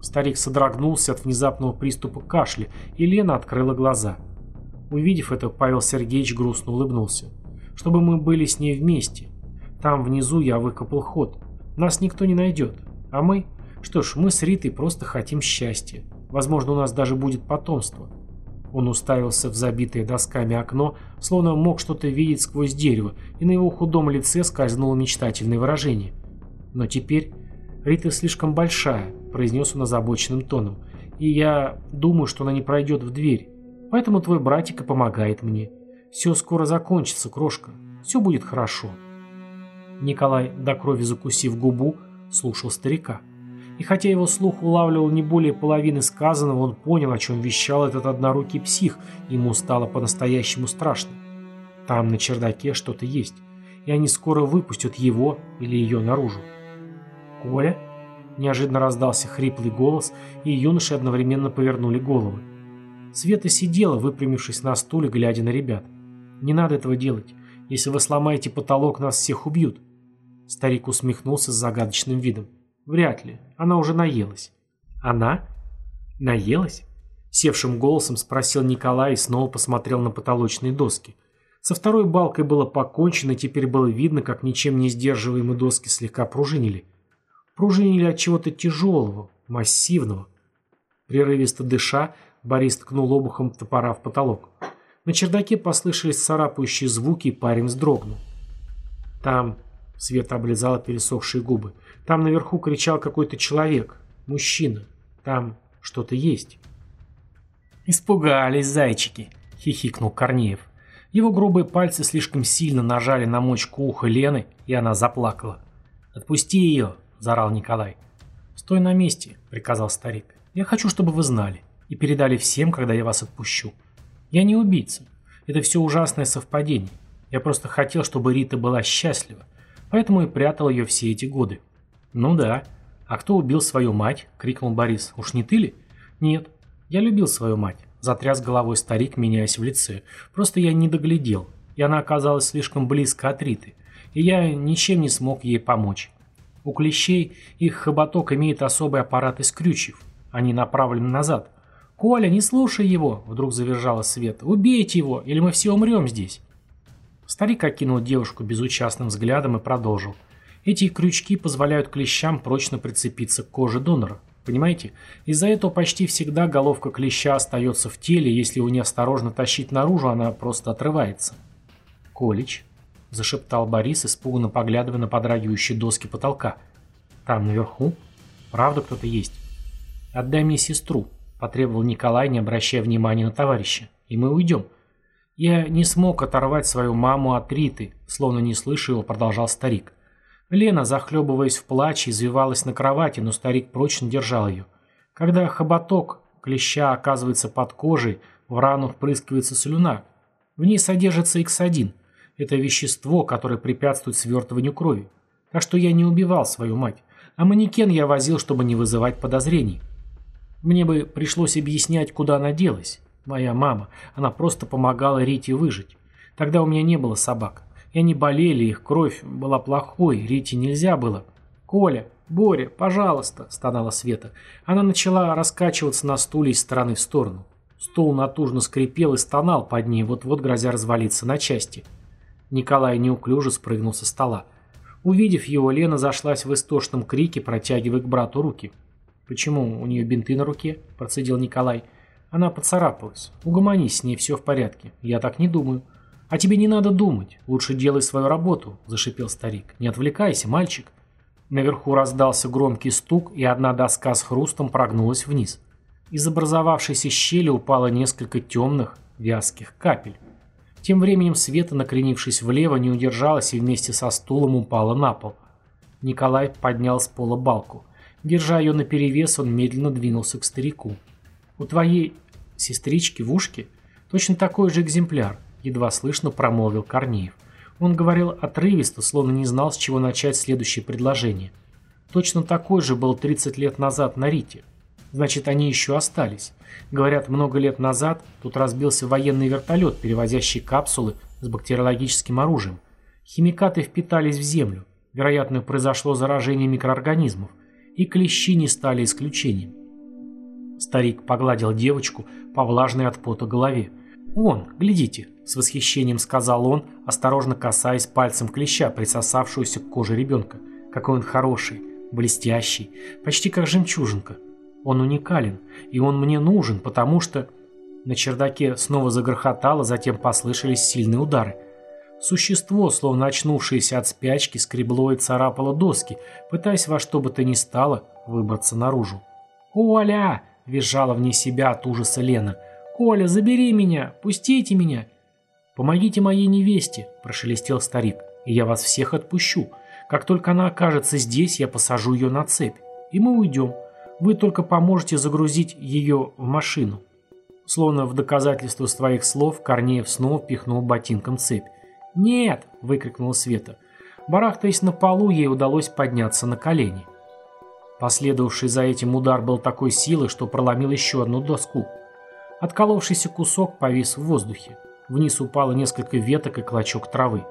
Старик содрогнулся от внезапного приступа кашля, и Лена открыла глаза. Увидев это, Павел Сергеевич грустно улыбнулся. «Чтобы мы были с ней вместе. Там внизу я выкопал ход. Нас никто не найдет. А мы что ж, мы с Ритой просто хотим счастья. Возможно, у нас даже будет потомство. Он уставился в забитое досками окно, словно мог что-то видеть сквозь дерево, и на его худом лице скользнуло мечтательное выражение. Но теперь Рита слишком большая, произнес он озабоченным тоном, и я думаю, что она не пройдет в дверь. Поэтому твой братик и помогает мне. Все скоро закончится, крошка. Все будет хорошо. Николай, до крови закусив губу, слушал старика. И хотя его слух улавливал не более половины сказанного, он понял, о чем вещал этот однорукий псих, ему стало по-настоящему страшно. Там на чердаке что-то есть, и они скоро выпустят его или ее наружу. «Коля?» Неожиданно раздался хриплый голос, и юноши одновременно повернули головы. Света сидела, выпрямившись на стуле, глядя на ребят. «Не надо этого делать. Если вы сломаете потолок, нас всех убьют». Старик усмехнулся с загадочным видом. «Вряд ли. Она уже наелась». «Она? Наелась?» Севшим голосом спросил Николай и снова посмотрел на потолочные доски. Со второй балкой было покончено, и теперь было видно, как ничем не сдерживаемые доски слегка пружинили. Пружинили от чего-то тяжелого, массивного. Прерывисто дыша, Борис ткнул обухом топора в потолок. На чердаке послышались царапающие звуки, и парень вздрогнул. Там Света облизала пересохшие губы. Там наверху кричал какой-то человек. Мужчина. Там что-то есть. «Испугались зайчики», — хихикнул Корнеев. Его грубые пальцы слишком сильно нажали на мочку уха Лены, и она заплакала. «Отпусти ее!» – заорал Николай. «Стой на месте», – приказал старик. «Я хочу, чтобы вы знали и передали всем, когда я вас отпущу. Я не убийца. Это все ужасное совпадение. Я просто хотел, чтобы Рита была счастлива, поэтому и прятал ее все эти годы». «Ну да. А кто убил свою мать?» – крикнул Борис. «Уж не ты ли?» «Нет. Я любил свою мать. Затряс головой старик, меняясь в лице. Просто я не доглядел, и она оказалась слишком близко от Риты, и я ничем не смог ей помочь. У клещей их хоботок имеет особый аппарат из крючев. Они направлены назад. «Коля, не слушай его!» — вдруг завержала Света. «Убейте его, или мы все умрем здесь!» Старик окинул девушку безучастным взглядом и продолжил. Эти крючки позволяют клещам прочно прицепиться к коже донора. Понимаете? Из-за этого почти всегда головка клеща остается в теле, если его неосторожно тащить наружу, она просто отрывается. «Колич», — зашептал Борис, испуганно поглядывая на подрагивающие доски потолка. «Там наверху? Правда кто-то есть?» «Отдай мне сестру», — потребовал Николай, не обращая внимания на товарища. «И мы уйдем». «Я не смог оторвать свою маму от Риты», — словно не слыша его, продолжал старик. Лена, захлебываясь в плаче, извивалась на кровати, но старик прочно держал ее. Когда хоботок клеща оказывается под кожей, в рану впрыскивается слюна. В ней содержится X1. Это вещество, которое препятствует свертыванию крови. Так что я не убивал свою мать. А манекен я возил, чтобы не вызывать подозрений. Мне бы пришлось объяснять, куда она делась. Моя мама. Она просто помогала Рите выжить. Тогда у меня не было собак. И они болели, их кровь была плохой, Рите нельзя было. «Коля, Боря, пожалуйста!» – стонала Света. Она начала раскачиваться на стуле из стороны в сторону. Стул натужно скрипел и стонал под ней, вот-вот грозя развалиться на части. Николай неуклюже спрыгнул со стола. Увидев его, Лена зашлась в истошном крике, протягивая к брату руки. «Почему у нее бинты на руке?» – процедил Николай. «Она поцарапалась. Угомонись, с ней все в порядке. Я так не думаю». «А тебе не надо думать. Лучше делай свою работу», – зашипел старик. «Не отвлекайся, мальчик». Наверху раздался громкий стук, и одна доска с хрустом прогнулась вниз. Из образовавшейся щели упало несколько темных, вязких капель. Тем временем Света, накренившись влево, не удержалась и вместе со стулом упала на пол. Николай поднял с пола балку. Держа ее наперевес, он медленно двинулся к старику. «У твоей сестрички в ушке точно такой же экземпляр едва слышно промолвил Корнеев. Он говорил отрывисто, словно не знал, с чего начать следующее предложение. Точно такой же был 30 лет назад на Рите. Значит, они еще остались. Говорят, много лет назад тут разбился военный вертолет, перевозящий капсулы с бактериологическим оружием. Химикаты впитались в землю. Вероятно, произошло заражение микроорганизмов. И клещи не стали исключением. Старик погладил девочку по влажной от пота голове. «Вон, глядите», — с восхищением сказал он, осторожно касаясь пальцем клеща, присосавшегося к коже ребенка. «Какой он хороший, блестящий, почти как жемчужинка. Он уникален, и он мне нужен, потому что...» На чердаке снова загрохотало, затем послышались сильные удары. Существо, словно очнувшееся от спячки, скребло и царапало доски, пытаясь во что бы то ни стало выбраться наружу. «Оля!» — визжала вне себя от ужаса Лена. «Коля, забери меня! Пустите меня!» «Помогите моей невесте!» – прошелестел старик. «И я вас всех отпущу. Как только она окажется здесь, я посажу ее на цепь. И мы уйдем. Вы только поможете загрузить ее в машину». Словно в доказательство своих слов Корнеев снова пихнул ботинком цепь. «Нет!» – выкрикнула Света. Барахтаясь на полу, ей удалось подняться на колени. Последовавший за этим удар был такой силы, что проломил еще одну доску. Отколовшийся кусок повис в воздухе. Вниз упало несколько веток и клочок травы.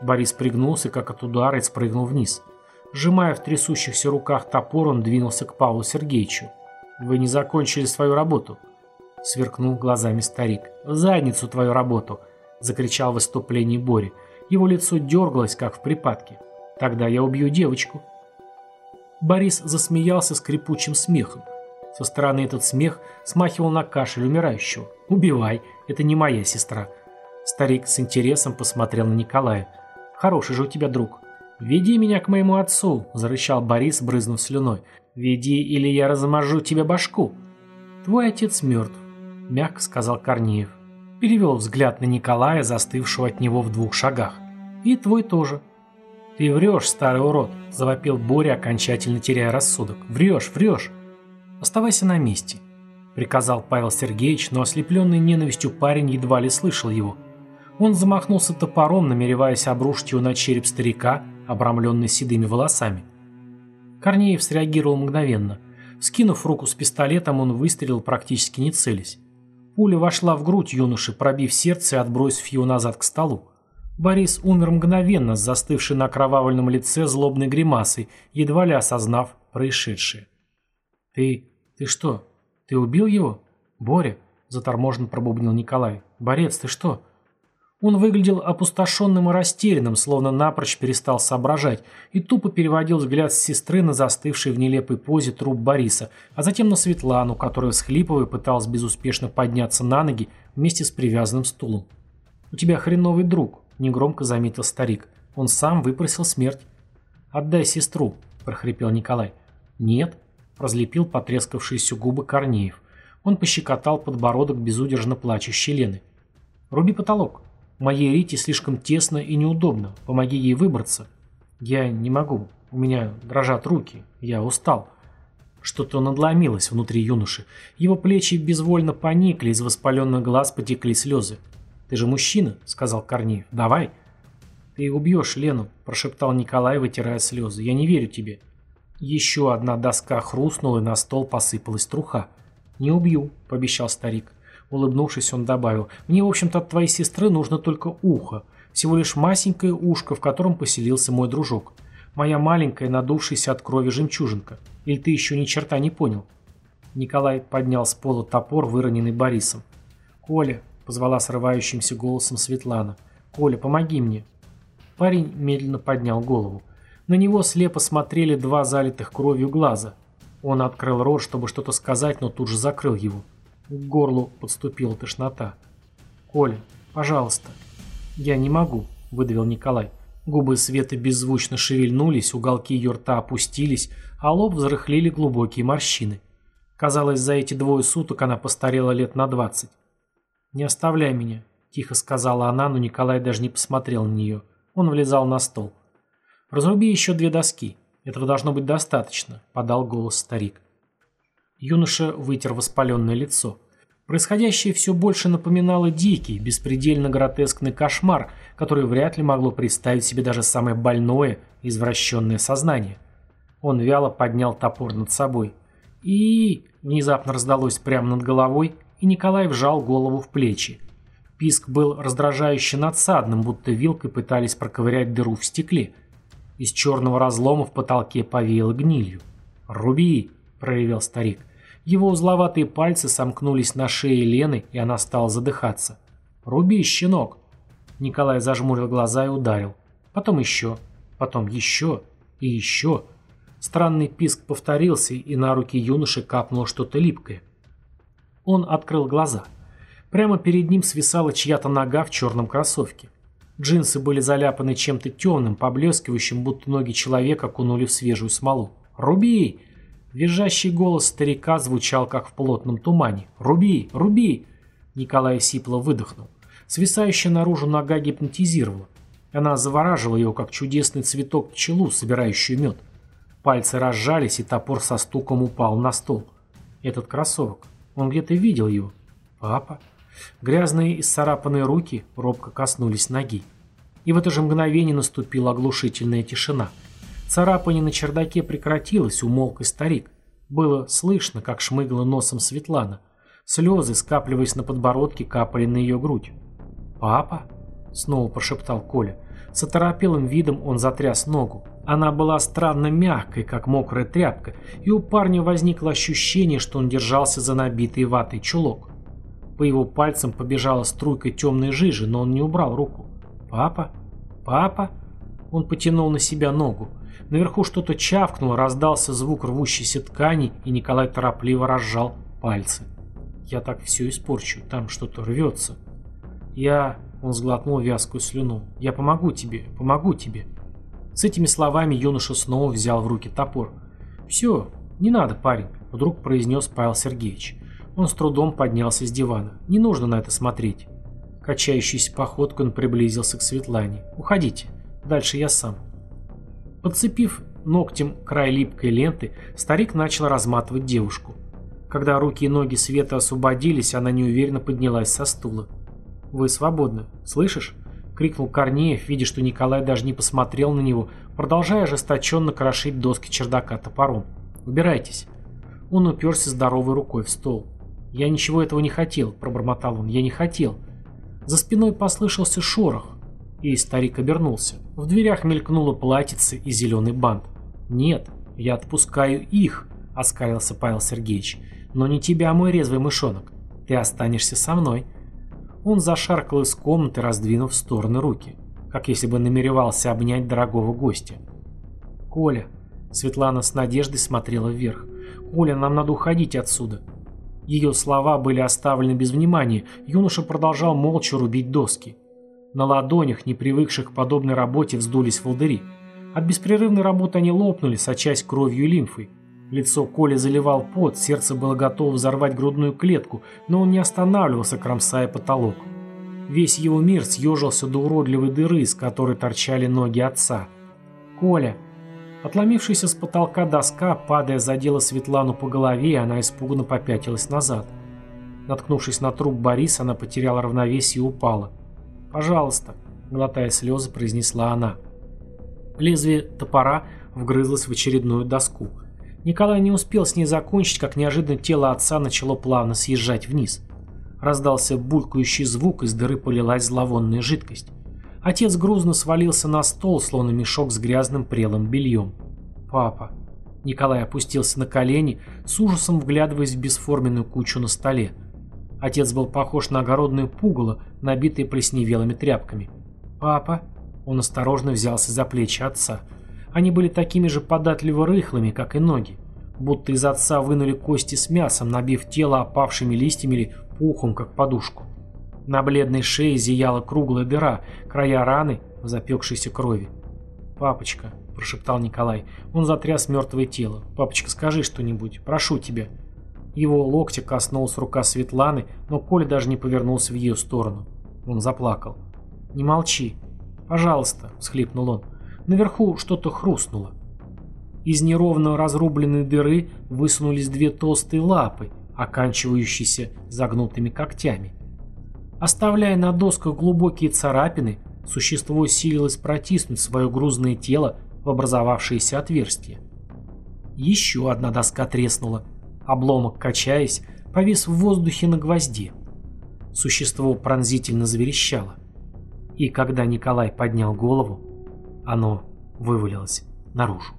Борис пригнулся, как от удара, и спрыгнул вниз. Сжимая в трясущихся руках топор, он двинулся к Павлу Сергеевичу. «Вы не закончили свою работу», — сверкнул глазами старик. «В задницу твою работу», — закричал в выступлении Бори. Его лицо дергалось, как в припадке. «Тогда я убью девочку». Борис засмеялся скрипучим смехом. Со стороны этот смех смахивал на кашель умирающего. «Убивай, это не моя сестра». Старик с интересом посмотрел на Николая. «Хороший же у тебя друг». «Веди меня к моему отцу», – зарычал Борис, брызнув слюной. «Веди, или я размажу тебе башку». «Твой отец мертв», – мягко сказал Корнеев. Перевел взгляд на Николая, застывшего от него в двух шагах. «И твой тоже». «Ты врешь, старый урод», – завопил Боря, окончательно теряя рассудок. «Врешь, врешь». «Оставайся на месте», – приказал Павел Сергеевич, но ослепленный ненавистью парень едва ли слышал его. Он замахнулся топором, намереваясь обрушить его на череп старика, обрамленный седыми волосами. Корнеев среагировал мгновенно. Скинув руку с пистолетом, он выстрелил, практически не целясь. Пуля вошла в грудь юноши, пробив сердце и отбросив его назад к столу. Борис умер мгновенно, с застывшей на окровавленном лице злобной гримасой, едва ли осознав происшедшее. «Ты... ты что? Ты убил его? Боря?» – заторможенно пробубнил Николай. «Борец, ты что?» Он выглядел опустошенным и растерянным, словно напрочь перестал соображать, и тупо переводил взгляд с сестры на застывший в нелепой позе труп Бориса, а затем на Светлану, которая, схлипывая, пыталась безуспешно подняться на ноги вместе с привязанным стулом. «У тебя хреновый друг», — негромко заметил старик. «Он сам выпросил смерть». «Отдай сестру», — прохрипел Николай. «Нет», — разлепил потрескавшиеся губы Корнеев. Он пощекотал подбородок безудержно плачущей Лены. «Руби потолок», Моей Рите слишком тесно и неудобно. Помоги ей выбраться. Я не могу. У меня дрожат руки. Я устал. Что-то надломилось внутри юноши. Его плечи безвольно поникли, из воспаленных глаз потекли слезы. «Ты же мужчина», — сказал Корнеев. «Давай». «Ты убьешь Лену», — прошептал Николай, вытирая слезы. «Я не верю тебе». Еще одна доска хрустнула, и на стол посыпалась труха. «Не убью», — пообещал старик. Улыбнувшись, он добавил, «Мне, в общем-то, от твоей сестры нужно только ухо. Всего лишь масенькое ушко, в котором поселился мой дружок. Моя маленькая, надувшаяся от крови жемчужинка. Или ты еще ни черта не понял?» Николай поднял с пола топор, выроненный Борисом. «Коля», — позвала срывающимся голосом Светлана, — «Коля, помоги мне». Парень медленно поднял голову. На него слепо смотрели два залитых кровью глаза. Он открыл рот, чтобы что-то сказать, но тут же закрыл его. К горлу подступила тошнота. «Коля, пожалуйста». «Я не могу», — выдавил Николай. Губы Светы беззвучно шевельнулись, уголки ее рта опустились, а лоб взрыхлили глубокие морщины. Казалось, за эти двое суток она постарела лет на двадцать. «Не оставляй меня», — тихо сказала она, но Николай даже не посмотрел на нее. Он влезал на стол. «Разруби еще две доски. Этого должно быть достаточно», — подал голос старик. Юноша вытер воспаленное лицо. Происходящее все больше напоминало дикий, беспредельно гротескный кошмар, который вряд ли могло представить себе даже самое больное, извращенное сознание. Он вяло поднял топор над собой. И внезапно раздалось прямо над головой, и Николай вжал голову в плечи. Писк был раздражающе надсадным, будто вилкой пытались проковырять дыру в стекле. Из черного разлома в потолке повеяло гнилью. «Руби!» – проревел старик. Его узловатые пальцы сомкнулись на шее Лены, и она стала задыхаться. «Руби, щенок!» Николай зажмурил глаза и ударил. Потом еще, потом еще и еще. Странный писк повторился, и на руки юноши капнуло что-то липкое. Он открыл глаза. Прямо перед ним свисала чья-то нога в черном кроссовке. Джинсы были заляпаны чем-то темным, поблескивающим, будто ноги человека окунули в свежую смолу. «Руби!» Визжащий голос старика звучал, как в плотном тумане. «Руби! Руби!» Николай сипло выдохнул. Свисающая наружу нога гипнотизировала. Она завораживала его, как чудесный цветок пчелу, собирающую мед. Пальцы разжались, и топор со стуком упал на стол. Этот кроссовок. Он где-то видел его. Папа. Грязные и сцарапанные руки робко коснулись ноги. И в это же мгновение наступила оглушительная тишина. Царапание на чердаке прекратилось, умолк и старик. Было слышно, как шмыгла носом Светлана. Слезы, скапливаясь на подбородке, капали на ее грудь. «Папа?» — снова прошептал Коля. С оторопелым видом он затряс ногу. Она была странно мягкой, как мокрая тряпка, и у парня возникло ощущение, что он держался за набитый ватой чулок. По его пальцам побежала струйка темной жижи, но он не убрал руку. «Папа? Папа?» Он потянул на себя ногу. Наверху что-то чавкнуло, раздался звук рвущейся ткани, и Николай торопливо разжал пальцы. «Я так все испорчу, там что-то рвется». «Я...» — он сглотнул вязкую слюну. «Я помогу тебе, помогу тебе». С этими словами юноша снова взял в руки топор. «Все, не надо, парень», — вдруг произнес Павел Сергеевич. Он с трудом поднялся с дивана. «Не нужно на это смотреть». Качающейся походкой он приблизился к Светлане. «Уходите. Дальше я сам». Подцепив ногтем край липкой ленты, старик начал разматывать девушку. Когда руки и ноги Света освободились, она неуверенно поднялась со стула. «Вы свободны. Слышишь?» — крикнул Корнеев, видя, что Николай даже не посмотрел на него, продолжая ожесточенно крошить доски чердака топором. «Убирайтесь». Он уперся здоровой рукой в стол. «Я ничего этого не хотел», — пробормотал он. «Я не хотел». За спиной послышался шорох, и старик обернулся. В дверях мелькнуло платьице и зеленый бант. «Нет, я отпускаю их», — оскалился Павел Сергеевич. «Но не тебя, мой резвый мышонок. Ты останешься со мной». Он зашаркал из комнаты, раздвинув в стороны руки, как если бы намеревался обнять дорогого гостя. «Коля», — Светлана с надеждой смотрела вверх, — «Коля, нам надо уходить отсюда». Ее слова были оставлены без внимания, юноша продолжал молча рубить доски. На ладонях, не привыкших к подобной работе, вздулись волдыри. От беспрерывной работы они лопнули, сочась кровью и лимфой. Лицо Коли заливал пот, сердце было готово взорвать грудную клетку, но он не останавливался, кромсая потолок. Весь его мир съежился до уродливой дыры, с которой торчали ноги отца. «Коля!» Отломившаяся с потолка доска, падая, задела Светлану по голове, и она испуганно попятилась назад. Наткнувшись на труп Бориса, она потеряла равновесие и упала. «Пожалуйста», — глотая слезы, произнесла она. Лезвие топора вгрызлось в очередную доску. Николай не успел с ней закончить, как неожиданно тело отца начало плавно съезжать вниз. Раздался булькающий звук, из дыры полилась зловонная жидкость. Отец грузно свалился на стол, словно мешок с грязным прелым бельем. «Папа». Николай опустился на колени, с ужасом вглядываясь в бесформенную кучу на столе. Отец был похож на огородное пугало, набитое плесневелыми тряпками. «Папа?» Он осторожно взялся за плечи отца. Они были такими же податливо рыхлыми, как и ноги. Будто из отца вынули кости с мясом, набив тело опавшими листьями или пухом, как подушку. На бледной шее зияла круглая дыра, края раны в запекшейся крови. «Папочка», — прошептал Николай, — он затряс мертвое тело. «Папочка, скажи что-нибудь, прошу тебя». Его локтя коснулась рука Светланы, но Коля даже не повернулся в ее сторону. Он заплакал. «Не молчи. Пожалуйста», — всхлипнул он. Наверху что-то хрустнуло. Из неровно разрубленной дыры высунулись две толстые лапы, оканчивающиеся загнутыми когтями. Оставляя на досках глубокие царапины, существо силилось протиснуть свое грузное тело в образовавшееся отверстие. Еще одна доска треснула, Обломок, качаясь, повис в воздухе на гвозде. Существо пронзительно заверещало. И когда Николай поднял голову, оно вывалилось наружу.